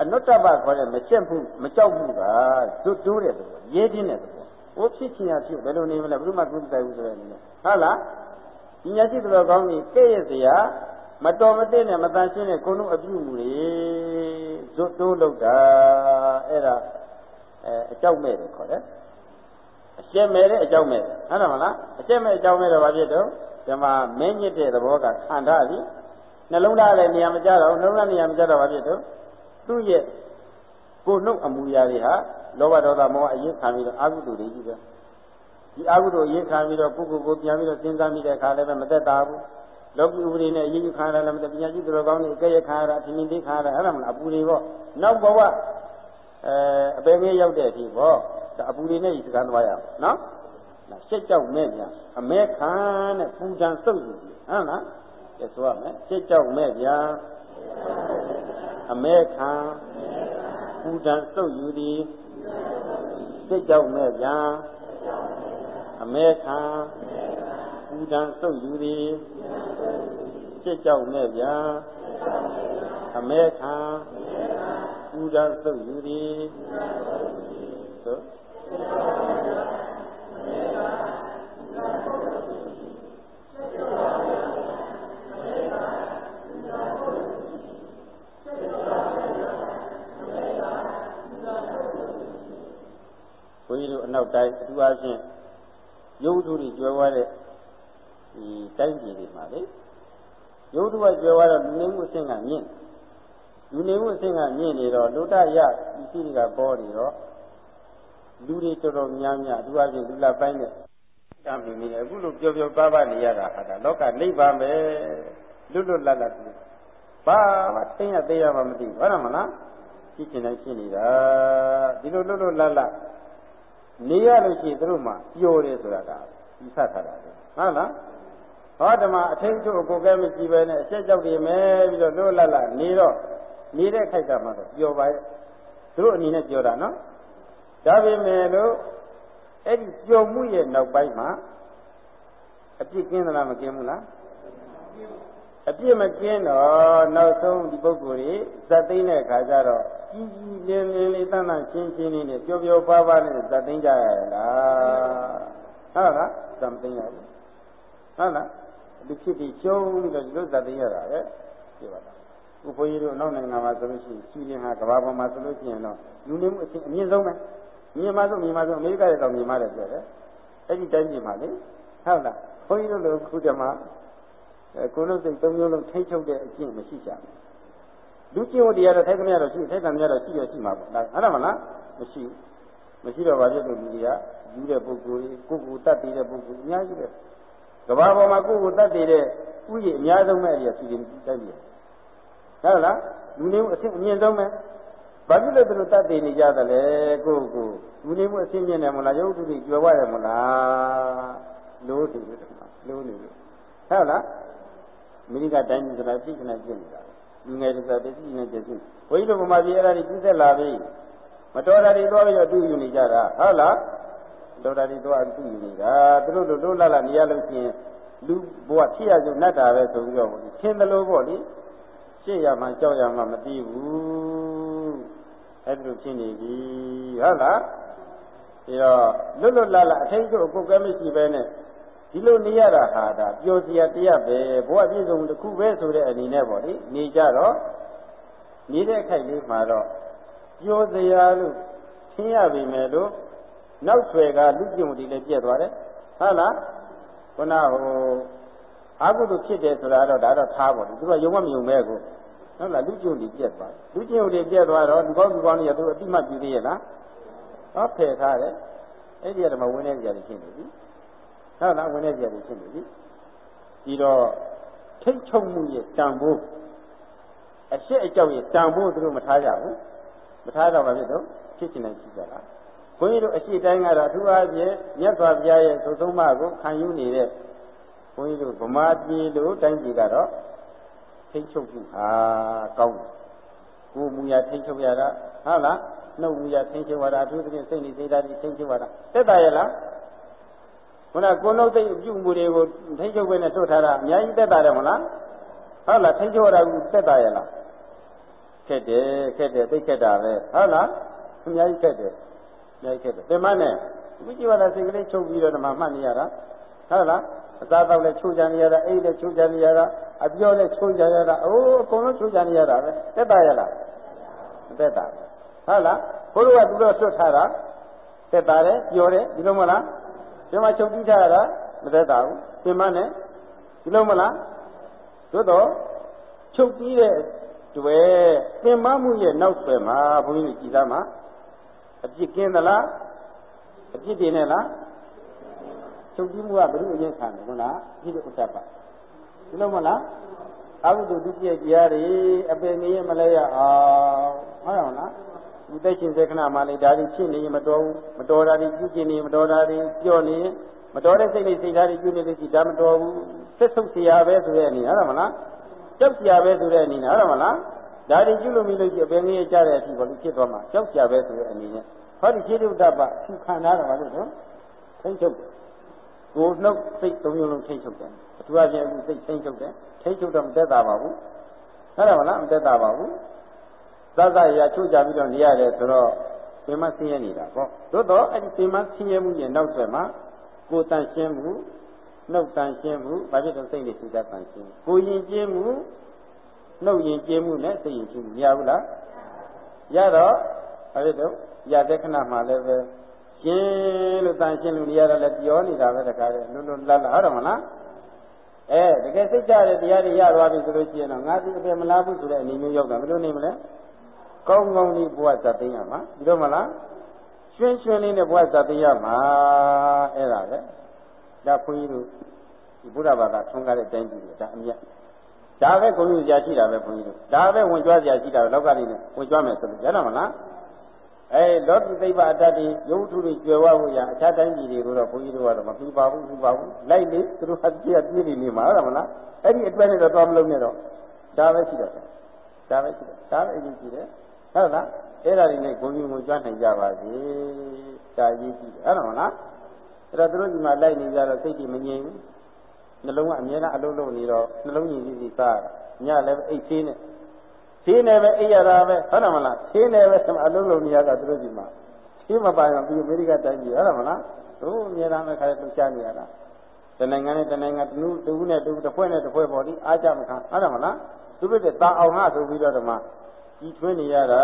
အနုတ္တပခေါ်တဲ့မချက်မှုမကြောက်မှုကဇွတ်တိုးတဲ့သဘောရေးတင်းတဲ့သဘောဟိုဖြစ်ချင်ရဖြစ်ဘယ်လိုနေမလဲဘုရုမကုသတိုင်ဘူးဆိုတဲ့အနေနဲ့ဟုတ်လားဒီညာရှိတော်ကောင်းကြီးကဲ့ရဲ့စရာမတော်မသင့်နဲ့မတန်ရှင်းတဲ့ကိုယ်လုံးအပြုမှုတွေဇွတ်တိုးလောက်တာအဲ့ဒါအဲအကြောက်မဲ့တယ်ခေါ်တယ် အရှက်မဲ့တဲ့အကြောက်မဲ့တယ်ဟုတ်တယ်မလားအရှက်မဲ့အကြောက်မဲ့တော့ဘာဖြစ်တော့ဒီမှာမင်းညစ်တဲ့သဘောကခံထားပြီနှလုံးသားလည်းနေရာမကျတော့နှလုံးသားနေရာမကျတော့ဘာဖြစ်တော့သူ့ရဲ့ကိုယ်နှုတ်အမူအရာတွေဟာလောဘဒေါသမောဟအရင်ခံပြီးတော့အာဟုတုတွေကြီးပဲဒီအာဟုတုအရင်ခံပြီးတော့ကိုယ်ကိုယ်ကိုပြန်ပြီးတော့စဉ်းစားမိတဲ့အခါလည်းပဲမသက်သာဘူးလောကီဥပဒေနဲ့အရင်ခံရတာလည်းမသက်ပညာရှိသူတော်ကောင်းတွေအကဲ့ရခံရတာအထင်ကြီးခံရတာအဲ့ဒါမှအပူတွေပေါ့နောက်ဘဝအဲအပေငယ်ရောက်တဲ့အထိပေါ့ ဒါအပူတွေနဲ့ဒီစကားသွားရအောင်နော်နော်ရှက်ကြောက်မဲ့ပြန်အမဲခံနဲ့ပူဒဏ်စုပ်ယူပြီဟုတ်လားကျဆိုရမယ်ရှက်ကြောက်မဲ့ပြန်အမဲခံပူဒဏ်စုပ်ယူသည်ရှက်ကြောက်မဲ့ပြန်အမဲခံပူဒဏ်စုပ်ယူသည်ရှက်ကြောက်မဲ့ပြန်အမဲခံပူဒဏ်စုပ်ယူသည်သို့ ဘုန်းကြီးတို့အနောက်တိုင်းအထူးအားဖြင့်ရုပ်ထုတွေကျွဲဝါတဲ့ဒီတိုင်းပြည်တွေမှာလေရုပ်ထုကကျွဲဝါတော့လူနေမှုအဆင့်ကမြင့်လူနေမှုအဆင့်ကမြင့်နေတော့လူတရဒီစီတွေကပေါ်နေတော့ လူတွေတော်တော်များများအထူးအားဖြင့်လူလပိုင်းနဲ့တမ်းပြီးနေအခုလိုပျော်ပျော်ပါးပါးနေရတာဟာဒါလောကနိဗ္ဗာန်ပဲလွတ်လွတ်လပ်လပ်ပြီးဘာမှသိရသေးရမှမသိဘူးဟုတ်တယ်မလားရှိချင်တိုင်းရှိနေတာဒီလိုလွတ်လွတ်လပ်လပ်နေရလို့ရှိရင်သူတို့မှပျော်တယ်ဆိုတာကဒီဆတ်ထားတာလေဟုတ်လားဟောဓမ္မအထင်းချုပ်ကိုကဲမကြည့်ပဲနဲ့အဆက်ကြောက်တွေမဲပြီးတော့လွတ်လပ်လပ်နေတော့နေတဲ့ခိုက်ကမှတော့ပျော်ပါရဲ့သူတို့အနေနဲ့ပြောတာနော် ဒါပေမဲ့လို့အဲ့ဒီပျော်မှုရဲ့နောက်ပိုင်းမှာအပြစ်ကင်းသလားမကင်းဘူးလားအပြစ်မကင်းတော့နောက်ဆုံးဒီပုဂ္ဂိုလ်တွေဇတ်သိမ်းတဲ့အခါကျတော့ကြီးကြီးလင်းလင်းလေးတန်းတန်းရှင်းရှင်းလေးနဲ့ပျော်ပျော်ပါးပါးနဲ့ဇတ်သိမ်းကြရလားဟုတ်လားဇတ်မသိမ်းရဘူးဟုတ်လားဒီဖြစ်ပြီးကျုံးပြီးတော့ဒီလိုဇတ်သိမ်းရတာပဲပြောပါတော့ဥပ္ပယတို့နောက်နိုင်ငံမှာဆိုလို့ရှိရင်စီရင်ဟာကဘာပေါ်မှာဆိုလို့ရှိရင်တော့လူနေမှုအချင်းအမြင့်ဆုံးပဲ မြန်မာဆုံးမြန်မာဆုံးအမေရိကရဲ့တော့မြန်မာတယ်ပြောတယ်အဲ့ဒီတိုင်းပြည်မှာလေဟုတ်လားဘုန်းကြီးတို့လိုခုတည်းမှာအဲကိုလို့စိတ်သုံးမျိုးလုံးထိချုပ်တဲ့အကျင့်မရှိကြဘူးလူကျင့်ဝတ်တရားတော့ထိုက်သမျှတော့ရှိထိုက်သမျှတော့ရှိရရှိမှာပေါ့ဒါဟုတ်တယ်မလားမရှိဘူးမရှိတော့ဘာဖြစ်လို့လူတွေကယူတဲ့ပုဂ္ဂိုလ်ကိုကိုယ်ကိုတတ်တည်တဲ့ပုဂ္ဂိုလ်အများကြီးပဲကဘာပေါ်မှာကိုယ်ကိုတတ်တည်တဲ့ဥယျာဉ်အများဆုံးပဲအရာစီရင်တိုက်ပြီဟုတ်လားလူနေမှုအဆင့်အမြင့်ဆုံးပဲ ဘာဖြစ်လို့သူတို့တတ်တည်နေကြတယ်လဲကိုယ့်ကိုလူနေမှုအဆင့်မြင့်တယ်မလားရုပ်တုတွေကျွယ်ဝတယ်မလားလို့တူတယ်လို့နေလို့ဟုတ်လားအမေရိကတိုင်းပြည်ဆိုတာပြည့်နေပြည့်နေတာလူငယ်တွေဆိုတာပြည့်နေပြည့်စုဘုန်းကြီးတို့ဗမာပြည်အဲ့ဒါတွေပြည့်သက်လာပြီမတော်တာတွေသွားပြီးတော့တူယူနေကြတာဟုတ်လားတော်တာတွေသွားတူယူနေတာသူတို့တို့လှလှနေရလို့ရှိရင်လူဘဝဖြစ်ရစုနတ်တာပဲဆိုပြီးတော့ရှင်းတယ်လို့ပေါ့လေရှေ့ရမှကြောက်ရမှမသိဘူး အဲ့ဒါလိုဖြစ်နေပြီဟုတ်လားပြီးတော့လွတ်လွတ်လပ်လပ်အထိတ်ကိုကိုယ်ကဲမရှိပဲနဲ့ဒီလိုနေရတာဟာဒါပျော်စရာတရားပဲဘဝပြည့်စုံတစ်ခုပဲဆိုတဲ့အနေနဲ့ပေါ့လေနေကြတော့နေတဲ့ခိုက်လေးမှာတော့ပျော်စရာလို့သင်ရပြီမယ်လို့နောက်ဆွဲကလူကျင့်မှုတွေလည်းပြည့်သွားတယ်ဟုတ်လားခုနဟိုအာဟုတုဖြစ်တယ်ဆိုတာတော့ဒါတော့ထားပါဘူးသူကယုံမမယုံမဲကို ဟုတ်လားလူကျင့်တွေပြည့်သွားတယ်လူကျင့်တွေပြည့်သွားတော့လူကောင်းလူကောင်းတွေသူအတိမတ်ပြုသေးရဲ့လားဟောဖယ်ထားတယ်အဲ့ဒီကတော့မဝင်နေကြတယ်ရှင်းနေပြီဟုတ်လားဝင်နေကြတယ်ရှင်းနေပြီဒီတော့ထိတ်ချုပ်မှုရဲ့တန်ဖိုးအရှိအကြောက်ရဲ့တန်ဖိုးသူတို့မထားကြဘူးမထားတော့ဘာဖြစ်တော့ဖြစ်ချင်တယ်ရှိကြလားဘုန်းကြီးတို့အရှိတိုင်းကတော့အထူးအားဖြင့်မြတ်စွာဘုရားရဲ့သုဆုံးမကိုခံယူနေတဲ့ဘုန်းကြီးတို့ဗမာပြည်လိုတိုင်းပြည်ကတော့ ထိတ်ချုပ်မှုဟာကောင်းတယ်ကိုယ်မူရထိတ်ချုပ်ရတာဟုတ်လားနှုတ်မူရထိတ်ချုပ်ရတာအထူးသဖြင့်စိတ်နေစိတ်ဓာတ်တွေထိတ်ချုပ်ရတာတက်တာရဲ့လားဟခုနကိုယ်နှုတ်သိအပြုမှုတွေကိုထိချုပ်ပဲနဲ့ထုတ်ထားတာအများကြီးတက်တာတယ်မလားဟုတ်လားထိချုပ်ရတာကတက်တာရဲ့လားခက်တယ်ခက်တယ်သိခက်တာပဲဟုတ်လားအများကြီးခက်တယ်အများကြီးခက်တယ်ဒီမှနဲ့ဝိจิဝါဒစိတ်ကလေးချုပ်ပြီးတော့ဒီမှာမှတ်နေရတာဟုတ်လား အသာတော့လည်းချိုးကြနေရတာအိတ်လည်းချိုးကြနေရတာအပြောလည်းချိုးကြရတာအိုးအကုန်လုံးချိုးကြနေရတာပဲတက်တာရဲ့လားမတက်တာဟုတ်လားဘုရားကသူတို့ဆွတ်ထားတာတက်တာလေပြောတယ်ဒီလိုမလားဒီမှာချုပ်ပြီးထားတာမသက်သာဘူးပြင်မနဲ့ဒီလိုမလားသို့တော့ချုပ်ပြီးတဲ့တွေ့ပင်မမှုရဲ့နောက်ဆွဲမှာဘုန်းကြီးကြည်သားမှာအပြစ်ကင်းသလားအပြစ်တင်နဲ့လား ချုပ်ပြီးမှုကဘယ်လိုအရင်ခံလဲဟုတ်လားဒီလိုဥစ္စာပါဒီလိုမလားအဘုဒ္ဓဒုတိယကြားတွေအပင်နေမလဲရအောင်ဟုတ်ရမလားဒီသက်ရှင်စေခဏမှလည်းဒါတွေဖြစ်နေရင်မတော်ဘူးမတော်တာတွေပြုကျင်နေမတော်တာတွေပြော့နေမတော်တဲ့စိတ်နဲ့စိတ်ဓာတ်တွေပြုနေလို့ရှိဒါမတော်ဘူးဆက်ဆုပ်เสียပဲဆိုတဲ့အနေဟုတ်တယ်မလားကြောက်เสียပဲဆိုတဲ့အနေနဲ့ဟုတ်တယ်မလားဒါတွေပြုလို့မိလို့ရှိရင်ဘယ်နည်းကြတဲ့အထိဘာလို့ဖြစ်သွားမှာကြောက်เสียပဲဆိုတဲ့အနေနဲ့ဟောဒီခြေတုဒ္ဒပဖြူခံထားတာပါလို့နော်ထိမ့်ချုပ် ကိုနှုတ်စိတ်သုံးမျိုးလုံးထိမ့်ချုပ်တယ်အထူးအဖြင့်အခုစိတ်ထိမ့်ချုပ်တယ်ထိမ့်ချုပ်တော့မသက်သာပါဘူးဟုတ်တယ်မလားမသက်သာပါဘူးသတ်သရာချိုးကြပြီးတော့နေရတယ်ဆိုတော့ပင်မဆင်းရဲနေတာပေါ့သို့တော့အဲ့ဒီပင်မဆင်းရဲမှုရဲ့နောက်ဆက်မှာကိုယ်တန်ရှင်းမှုနှုတ်တန်ရှင်းမှုဘာဖြစ်လို့စိတ်နဲ့စိတ်တန်ရှင်းကိုရင်ကျင်းမှုနှုတ်ရင်ကျင်းမှုနဲ့စိတ်ရင်ကျင်းမှုမရဘူးလားရတော့ဘာဖြစ်လို့ရတဲ့ခဏမှလည်းပဲ ရှင်းလို့တန်ရှင်းလို့နေရတာလည်းပြောနေတာပဲတခါတည်းလွတ်လွတ်လပ်လပ်ဟုတ်တယ်မလားအဲတကယ်စိတ်ကြတဲ့တရားတွေရသွားပြီဆိုလို့ရှိရင်တော့ငါဒီအပေမလားဘူးဆိုတဲ့အနေမျိုးရောက်တာဘယ်လိုနေမလဲကောင်းကောင်းလေးဘဝဇတ်သိမ်းရမှာဒီလိုမလားရွှင်ရွှင်လေးနဲ့ဘဝဇတ်သိမ်းရမှာအဲ့ဒါပဲဒါခွင်းကြီးတို့ဒီဘုရားဘာသာထွန်းကားတဲ့တိုင်းပြည်တွေဒါအမြတ်ဒါပဲကိုယ်ကြီးကြာရှိတာပဲခွင်းကြီးတို့ဒါပဲဝင်ကြွားကြာရှိတာပဲလောကကြီးနဲ့ဝင်ကြွားမယ်ဆိုလို့ရတော့မလား အဲလောကီသိပ္ပအတ္တတွေရုပ်ထုတွေကျွယ်ဝဖို့ရအခြားတိုင်းပြည်တွေကိုတော့ဘုန်းကြီးတို့ကတော့မပြပါဘူးပြပါဘူးလိုက်လေသူတို့ဟာပြည့်ပြည့်နေနေမှာဟုတ်မလားအဲ့ဒီအတွက်နဲ့တော့သွားမလို့နဲ့တော့ဒါပဲရှိတော့ဒါပဲရှိတော့ဒါပဲအရေးကြီးတယ်ဟုတ်လားအဲ့ဒါတွေနဲ့ဂုဏ်ကြီးကိုကြွနိုင်ကြပါစေဒါအရေးကြီးတယ်ဟုတ်တယ်မလားအဲ့တော့သူတို့ဒီမှာလိုက်နေကြတော့စိတ်ကြီးမငြိမ်ဘူးနှလုံးကအမြဲတမ်းအလုံးလုံးနေတော့နှလုံးကြီးစီစီစားညလည်းအိတ်သေးနဲ့ သေးနေပဲအိပ်ရတာပဲဟုတ်တယ်မလားသေးနေပဲအလုံးလုံးနေရတာသူတို့ဒီမှာသေးမပါရင်ပြီးအမေရိကတိုင်းပြည်ဟုတ်တယ်မလားတို့အမြဲတမ်းပဲခါလှူရှားနေရတာတနိုင်ငံနဲ့တနိုင်ငံတူတူနဲ့တူတစ်ဖွဲ့နဲ့တစ်ဖွဲ့ပေါ်ဒီအားကြမခံဟုတ်တယ်မလားသူတို့တဲ့တာအောင်ငါဆိုပြီးတော့ဒီမှာကြီးထွေးနေရတာ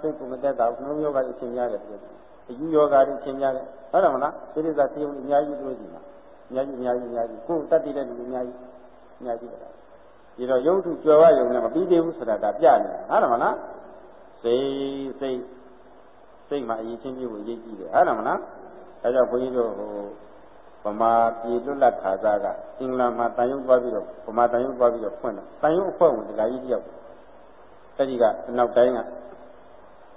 စိတ်ကမတက်တာနှလုံးယောဂတွေအရှင်ရတယ်သူအယူယောဂတွေအရှင်ရတယ်ဟုတ်တယ်မလားစိရိစ္ဆာသိုံအများကြီးတို့ကြီးမှာအများကြီးအများကြီးအများကြီးကိုယ်တတ်တည်တဲ့လူအများကြီးအများကြီးပဲ ဒီတော့ရုပ်ထုကြွယ်ဝရုံနဲ့မပြီးသေးဘူးဆိုတာဒါပြနေတာဟုတ်တယ်မလားစိတ်စိတ်စိတ်မှာအရေးချင်းပြဖို့အရေးကြီးတယ်ဟုတ်တယ်မလားအဲကြောင့်ဘုန်းကြီးတို့ဟိုဗမာပြည်လွတ်လပ်ခါစားကအင်္ဂလန်မှာတန်ရုံသွားပြီးတော့ဗမာတန်ရုံသွားပြီးတော့ဖွင့်တယ်တန်ရုံအဖွဲ့ဝင်တရားကြီးတယောက်အဲဒီကအနောက်တိုင်းက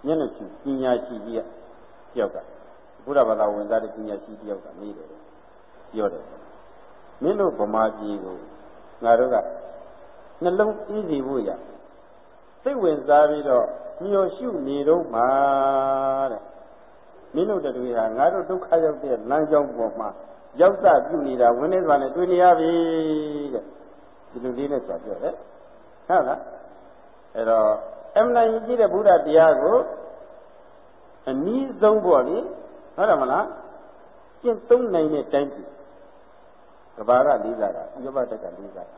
မျက်နှာရှိပညာရှိကြီးကတယောက်ကဘုရားဘာသာဝင်သားတဲ့ပညာရှိတယောက်ကနေတယ်ပြောတယ်မင်းတို့ဗမာပြည်ကိုငါတို့က နှလုံးအေးစီဖို့ရစိတ်ဝင်စားပြီးတော့ညှော်ရှုနေတော့မှာတဲ့မင်းတို့တွေဟာငါတို့ဒုက္ခရောက်တဲ့လမ်းကြောင်းပေါ်မှာရောက်သပြုနေတာဝင်းနေစွာနဲ့တွေ့နေရပြီတဲ့ဒီလိုလေးနဲ့ဆိုပြောတယ်ဟုတ်လားအဲ့တော့အမှန်ကြီးကြည့်တဲ့ဘုရားတရားကိုအနည်းဆုံးပေါ့လေဟုတ်တယ်မလားကျင့်သုံးနိုင်တဲ့တိုင်းပြည်ကဘာကလေးစားတာဥပဒတက်ကလေးစားတာ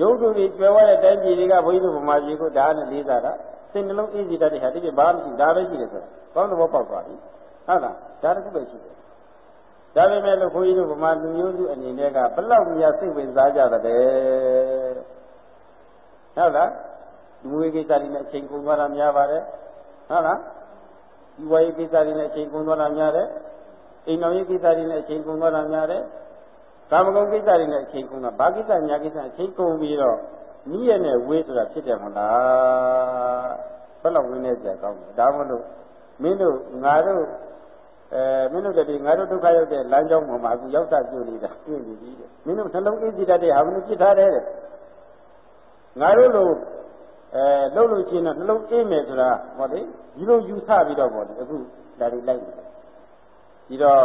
ရုပ်တုတွေကျွယ်ဝတဲ့တိုင်းပြည်တွေကဘုန်းကြီးတို့ဗမာပြည်ကိုဒါနဲ့လေးစားတာစိတ်နှလုံးအေးစီတတ်တဲ့ဟာတိကျဘာမှမရှိဒါပဲရှိတယ်ဆိုကောင်းသဘောပေါက်သွားပြီဟုတ်လားဒါတခုပဲရှိတယ်ဒါပေမဲ့လို့ဘုန်းကြီးတို့ဗမာလူမျိုးစုအနေနဲ့ကဘလောက်များစိတ်ဝင်စားကြတယ်ဟုတ်လားလူဝေးကိစ္စတွေနဲ့အချိန်ကုန်သွားတာများပါတယ်ဟုတ်လားဒီဝါရေးကိစ္စတွေနဲ့အချိန်ကုန်သွားတာများတယ်အိမ်တော်ရေးကိစ္စတွေနဲ့အချိန်ကုန်သွားတာများတယ် ကာမဂုဏ်ကိစ္စတွေနဲ့အချိန်ကုန်တာဘာကိစ္စညာကိစ္စအချိန်ကုန်ပြီးတော့နီးရနဲ့ဝေးဆိုတာဖြစ်တယ်မလားဘယ်လောက်ဝင်းနေကြကောင်းလဲဒါမှမဟုတ်မင်းတို့ငါတို့အဲမင်းတို့တည်းငါတို့ဒုက္ခရောက်တဲ့လမ်းကြောင်းပေါ်မှာအခုရောက်တာပြုနေတာပြည့်နေပြီတဲ့မင်းတို့နှလုံးအေးစီတတ်တဲ့ဟာမင်းပြစ်ထားတယ်တဲ့ငါတို့လိုအဲလှုပ်လို့ရှိရင်တော့နှလုံးအေးမယ်ဆိုတာဟောလေဒီလိုယူဆပြီးတော့ပေါ့လေအခုဒါတွေလိုက်နေတယ်ဒီတော့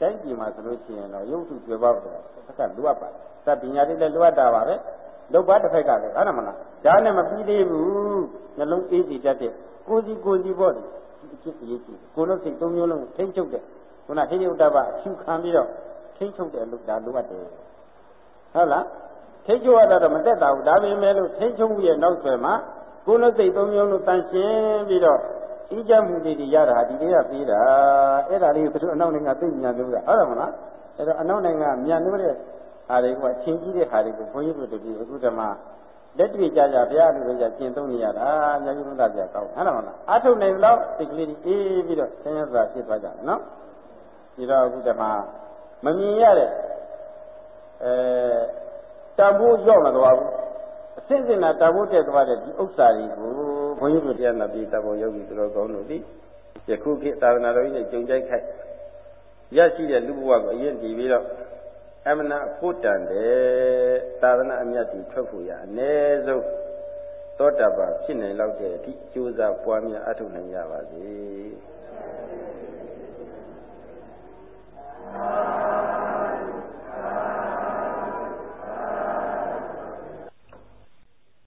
တိုင်းပြည်မှာဆိုလို့ရှိရင်တော့ရုပ်ထုကျွယ်ပါဆိုတာတစ်ခါလိုအပ်ပါတယ်သတ်ပညာတွေလည်းလိုအပ်တာပါပဲလောက်ပါတစ်ဖက်ကလည်းဟုတ်တယ်မလားဒါနဲ့မပြီးသေးဘူးနှလုံးအေးစီတတ်တဲ့ကိုစီကိုစီပေါ့ဒီအဖြစ်အရေးကြီးကိုလို့စိတ်သုံးမျိုးလုံးထိမ့်ချုပ်တဲ့ခုနဟိယုတ္တပအဖြူခံပြီးတော့ထိမ့်ချုပ်တဲ့လူဒါလိုအပ်တယ်ဟုတ်လားထိမ့်ချုပ်ရတာတော့မသက်သာဘူးဒါပေမဲ့လို့ထိမ့်ချုပ်မှုရဲ့နောက်ဆွဲမှာကိုလို့စိတ်သုံးမျိုးလုံးတန်ရှင်းပြီးတော့ ဤကြမှုတွေရတာဒီတွေကပြီးတာအဲ့ဒါလေးကိုသူတို့အနောက်နိုင်ငံသိဉာဏ်လို့ရဟုတ်တယ်မလားအဲ့တော့အနောက်နိုင်ငံမြန်လို့တဲ့ဟာတွေကချင်းကြီးတဲ့ဟာတွေကိုဘုန်းကြီးတို့တို့အခုတည်းမှာလက်တွေ့ကြကြဘုရားလူတွေကကျင့်သုံးနေရတာညာကြီးဘုရားပြကောင်းဟုတ်တယ်မလားအထုတ်နိုင်လို့စိတ်ကလေးကြီးအေးပြီးတော့ဆင်းရဲစွာဖြစ်သွားကြတယ်နော်ဒီတော့အခုတည်းမှာမမြင်ရတဲ့အဲတန်ဖိုးရောက်မသွားဘူးအ စင့်စင်တာတာဖို့တက်သွားတဲ့ဒီဥစ္စာတွေကိုဘုန်းကြီးတို့တရားနာပြီးတာဖို့ယောဂီတို့တော်ကောင်းတို့ဒီယခုခေတ်သာသနာတော်ကြီးနဲ့ကြုံကြိုက်ခိုက်ရရှိတဲ့လူဘဝကိုအရင်တည်ပြီးတော့အမနာဖို့တန်တယ်သာသနာအမြတ်ကြီးထွက်ဖို့ရအ ਨੇ ဆုံးသောတာပန်ဖြစ်နိုင်လောက်တဲ့အထိကြိုးစားပွားများအထောက်နိုင်ရပါစေ။